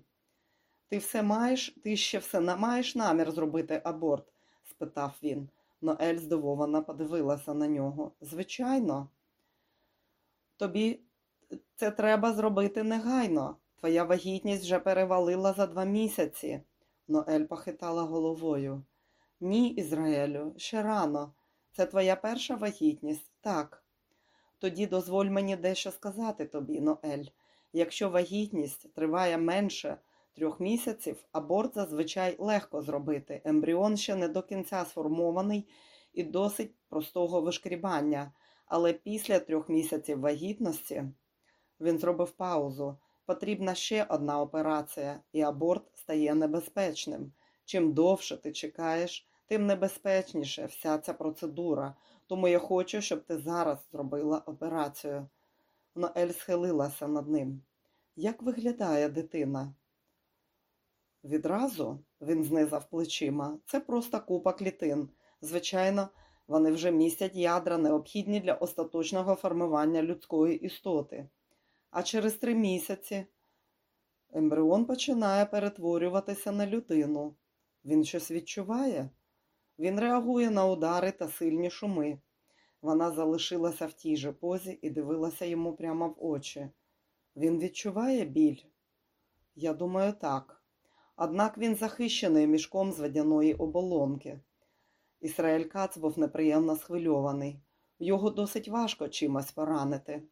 Ти все маєш, ти ще все не маєш намір зробити аборт? спитав він. Ноель здивовано подивилася на нього. Звичайно, тобі це треба зробити негайно. Твоя вагітність вже перевалила за два місяці. Ноель похитала головою. Ні, Ізраїлю, ще рано. Це твоя перша вагітність? Так. Тоді дозволь мені дещо сказати тобі, Ноель. Якщо вагітність триває менше трьох місяців, аборт зазвичай легко зробити. Ембріон ще не до кінця сформований і досить простого вишкрібання, але після трьох місяців вагітності він зробив паузу. Потрібна ще одна операція, і аборт стає небезпечним. Чим довше ти чекаєш, тим небезпечніше вся ця процедура. Тому я хочу, щоб ти зараз зробила операцію. Ноель схилилася над ним. Як виглядає дитина? Відразу він знизав плечима. Це просто купа клітин. Звичайно, вони вже містять ядра, необхідні для остаточного формування людської істоти. А через три місяці ембріон починає перетворюватися на людину. Він щось відчуває? Він реагує на удари та сильні шуми. Вона залишилася в тій же позі і дивилася йому прямо в очі. Він відчуває біль? Я думаю, так. Однак він захищений мішком з водяної оболонки. Ісраїль Кац був неприємно схвильований. Його досить важко чимось поранити.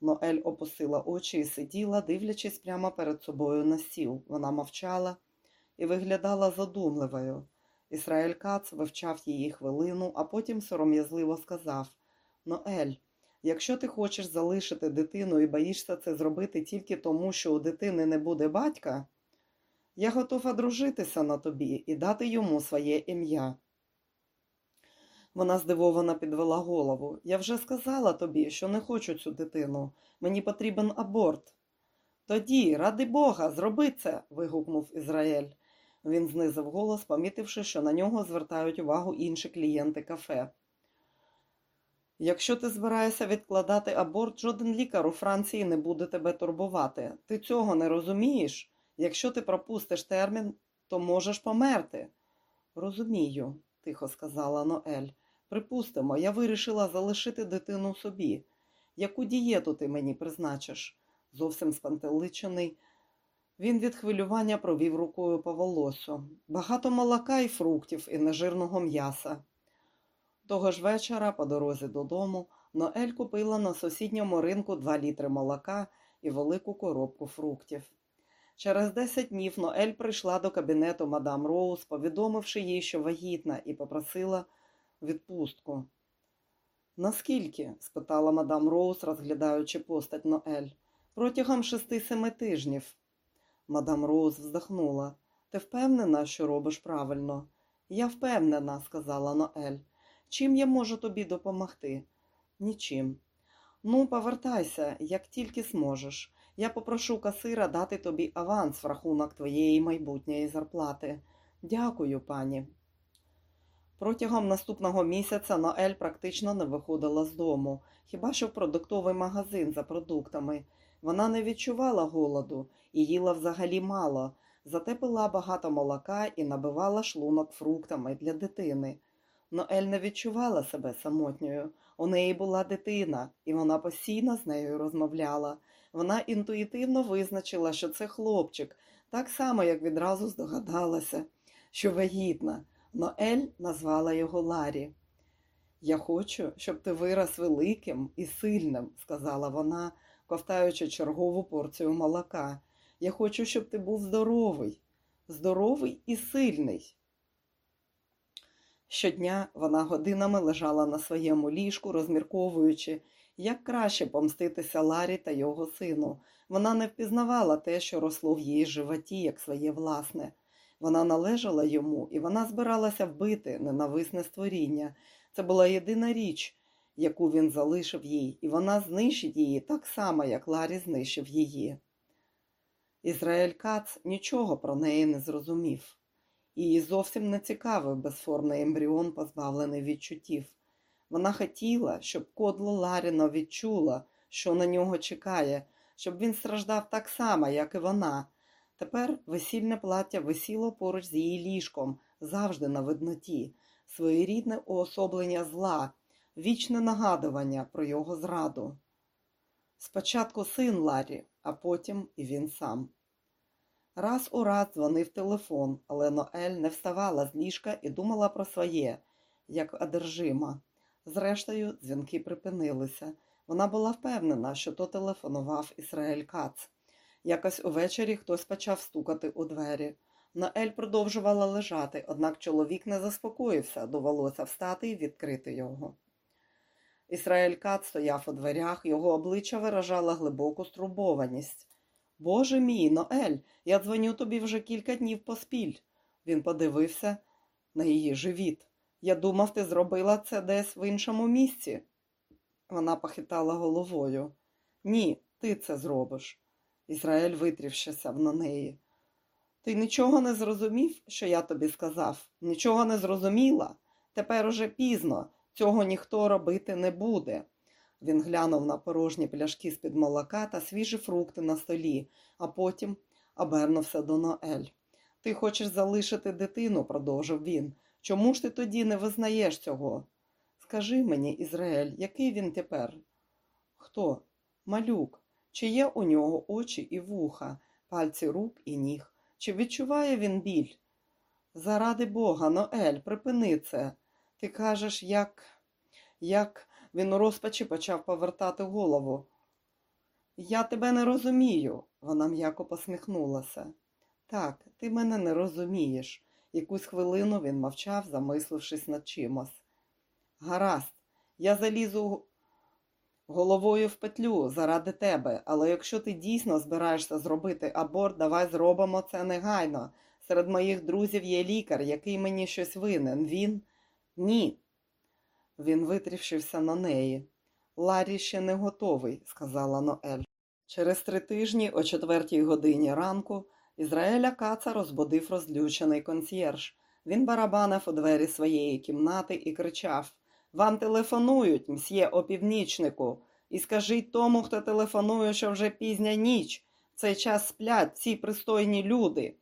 Ноель опустила очі і сиділа, дивлячись прямо перед собою на стіл. Вона мовчала і виглядала задумливою. Ісраїль Кац вивчав її хвилину, а потім сором'язливо сказав Ноель, якщо ти хочеш залишити дитину і боїшся це зробити тільки тому, що у дитини не буде батька, я готова дружитися на тобі і дати йому своє ім'я. Вона здивовано підвела голову. Я вже сказала тобі, що не хочу цю дитину. Мені потрібен аборт. Тоді, ради Бога, зроби це. вигукнув Ізраїль. Він знизив голос, помітивши, що на нього звертають увагу інші клієнти кафе. Якщо ти збираєшся відкладати аборт, жоден лікар у Франції не буде тебе турбувати. Ти цього не розумієш? Якщо ти пропустиш термін, то можеш померти. Розумію, тихо сказала Ноель. Припустимо, я вирішила залишити дитину собі. Яку дієту ти мені призначиш? Зовсім спантеличений. Він від хвилювання провів рукою по волосю. Багато молока і фруктів, і нежирного м'яса. Того ж вечора, по дорозі додому, Ноель купила на сусідньому ринку два літри молока і велику коробку фруктів. Через десять днів Ноель прийшла до кабінету мадам Роуз, повідомивши їй, що вагітна, і попросила відпустку. На скільки? спитала мадам Роуз, розглядаючи постать Ноель. Протягом шести-семи тижнів. Мадам Роуз вздихнула. Ти впевнена, що робиш правильно? Я впевнена, сказала Ноель. Чим я можу тобі допомогти? Нічим. Ну, повертайся, як тільки зможеш. Я попрошу касира дати тобі аванс в рахунок твоєї майбутньої зарплати. Дякую, пані. Протягом наступного місяця Ноель практично не виходила з дому, хіба що в продуктовий магазин за продуктами. Вона не відчувала голоду і їла взагалі мало, зате пила багато молока і набивала шлунок фруктами для дитини. Ноель не відчувала себе самотньою. У неї була дитина, і вона постійно з нею розмовляла. Вона інтуїтивно визначила, що це хлопчик, так само, як відразу здогадалася, що вагітна. Ноель назвала його Ларі. Я хочу, щоб ти вирос великим і сильним, сказала вона, ковтаючи чергову порцію молока. Я хочу, щоб ти був здоровий, здоровий і сильний. Щодня вона годинами лежала на своєму ліжку, розмірковуючи, як краще помститися Ларі та його сину. Вона не впізнавала те, що росло в її животі, як своє власне. Вона належала йому, і вона збиралася вбити ненависне створіння. Це була єдина річ, яку він залишив їй, і вона знищить її так само, як Ларі знищив її. Ізраїль Кац нічого про неї не зрозумів. Її зовсім не цікавив безформний ембріон, позбавлений відчуттів. Вона хотіла, щоб кодло Ларіно відчула, що на нього чекає, щоб він страждав так само, як і вона. Тепер весільне плаття висіло поруч з її ліжком, завжди на видноті, своєрідне уособлення зла, вічне нагадування про його зраду. Спочатку син Ларі, а потім і він сам. Раз у раз дзвонив телефон, але Ноель не вставала з ліжка і думала про своє, як одержима. Зрештою, дзвінки припинилися. Вона була впевнена, що то телефонував Ісраїль Кац. Якось увечері хтось почав стукати у двері. Ноель продовжувала лежати, однак чоловік не заспокоївся, довелося встати і відкрити його. Ісраїль Кац стояв у дверях, його обличчя виражало глибоку струбованість. Боже мій, Ноель, я дзвоню тобі вже кілька днів поспіль. Він подивився на її живіт. Я думав, ти зробила це десь в іншому місці. Вона похитала головою. Ні, ти це зробиш. Ізраїль витрівшися на неї. Ти нічого не зрозумів, що я тобі сказав? Нічого не зрозуміла? Тепер уже пізно, цього ніхто робити не буде. Він глянув на порожні пляшки з-під молока та свіжі фрукти на столі, а потім обернувся до Ноель. Ти хочеш залишити дитину, продовжив він. Чому ж ти тоді не визнаєш цього? Скажи мені, Ізраїль, який він тепер? Хто? Малюк. Чи є у нього очі і вуха, пальці рук і ніг? Чи відчуває він біль? Заради Бога, Ноель, припини це. Ти кажеш, як. як він у розпачі почав повертати голову. Я тебе не розумію, вона м'яко посміхнулася. Так, ти мене не розумієш. Якусь хвилину він мовчав, замислившись над чимось. Гаразд, я залізу головою в петлю заради тебе, але якщо ти дійсно збираєшся зробити аборт, давай зробимо це негайно. Серед моїх друзів є лікар, який мені щось винен. Він ні. Він витрівшився на неї. Ларі ще не готовий, сказала Ноель. Через три тижні, о четвертій годині ранку, Ізраїля Каца розбудив розлючений консьєрж. Він барабанив у двері своєї кімнати і кричав Вам телефонують, мсьє опівнічнику, і скажіть тому, хто телефонує, що вже пізня ніч. Цей час сплять ці пристойні люди.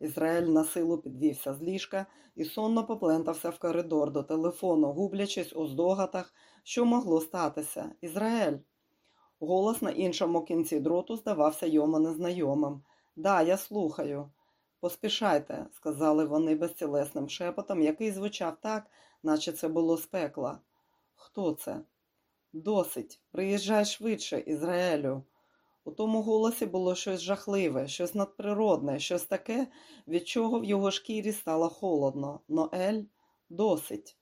Ізраїль на силу підвівся з ліжка і сонно поплентався в коридор до телефону, гублячись у здогадах, що могло статися. Ізраїль. Голос на іншому кінці дроту здавався йому незнайомим. Да, я слухаю. Поспішайте, сказали вони безцілесним шепотом, який звучав так, наче це було з пекла. Хто це? Досить. Приїжджай швидше, Ізраїлю. У тому голосі було щось жахливе, щось надприродне, щось таке, від чого в його шкірі стало холодно. Ноель досить.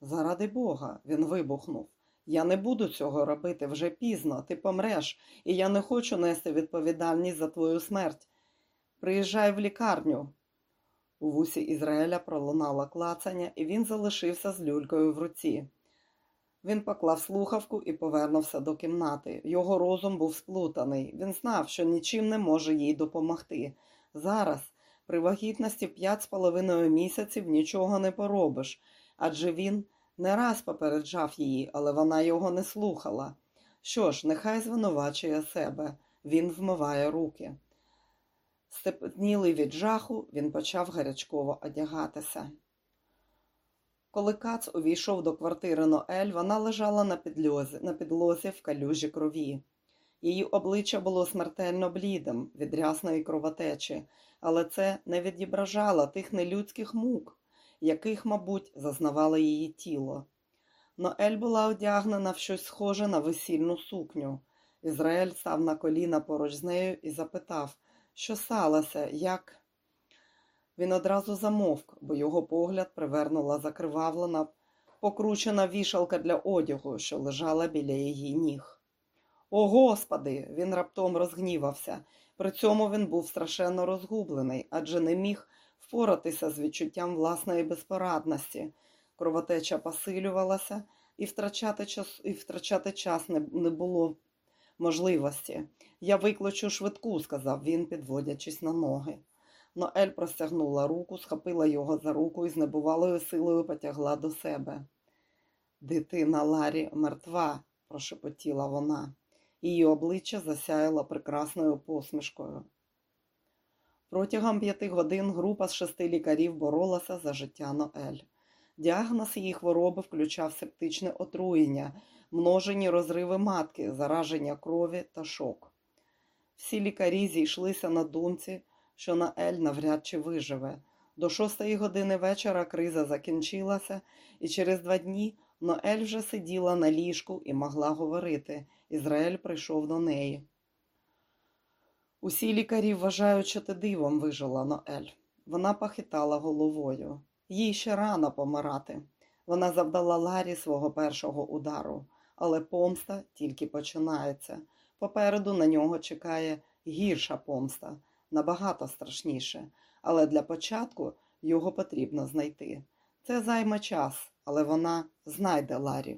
Заради Бога, він вибухнув. Я не буду цього робити вже пізно, ти помреш, і я не хочу нести відповідальність за твою смерть. Приїжджай в лікарню. У вусі Ізраїля пролунало клацання, і він залишився з люлькою в руці. Він поклав слухавку і повернувся до кімнати. Його розум був сплутаний. Він знав, що нічим не може їй допомогти. Зараз, при вагітності п'ять з половиною місяців, нічого не поробиш, адже він не раз попереджав її, але вона його не слухала. Що ж, нехай звинувачує себе, він вмиває руки. Степнілий від жаху, він почав гарячково одягатися. Коли Кац увійшов до квартири Ноель, вона лежала на підлозі, на підлозі в калюжі крові. Її обличчя було смертельно блідим від рясної кровотечі, але це не відображало тих нелюдських мук, яких, мабуть, зазнавало її тіло. Ноель була одягнена в щось схоже на весільну сукню. Ізраїль став на коліна поруч з нею і запитав, що сталося, як. Він одразу замовк, бо його погляд привернула закривавлена, покручена вішалка для одягу, що лежала біля її ніг. О, Господи! Він раптом розгнівався. При цьому він був страшенно розгублений, адже не міг впоратися з відчуттям власної безпорадності. Кровотеча посилювалася, і втрачати час, і втрачати час не, не було можливості. Я викличу швидку, сказав він, підводячись на ноги. Ноель простягнула руку, схопила його за руку і з небувалою силою потягла до себе. Дитина Ларі мертва, прошепотіла вона. Її обличчя засяяло прекрасною посмішкою. Протягом п'яти годин група з шести лікарів боролася за життя Ноель. Діагноз її хвороби включав септичне отруєння, множені розриви матки, зараження крові та шок. Всі лікарі зійшлися на думці, що Наель навряд чи виживе. До шостої години вечора криза закінчилася, і через два дні Ноель вже сиділа на ліжку і могла говорити. Ізраїль прийшов до неї. Усі лікарі вважають, що ти дивом вижила Ноель. Вона похитала головою. Їй ще рано помирати. Вона завдала Ларі свого першого удару, але помста тільки починається. Попереду на нього чекає гірша помста, набагато страшніше, але для початку його потрібно знайти. Це займе час, але вона знайде Ларі.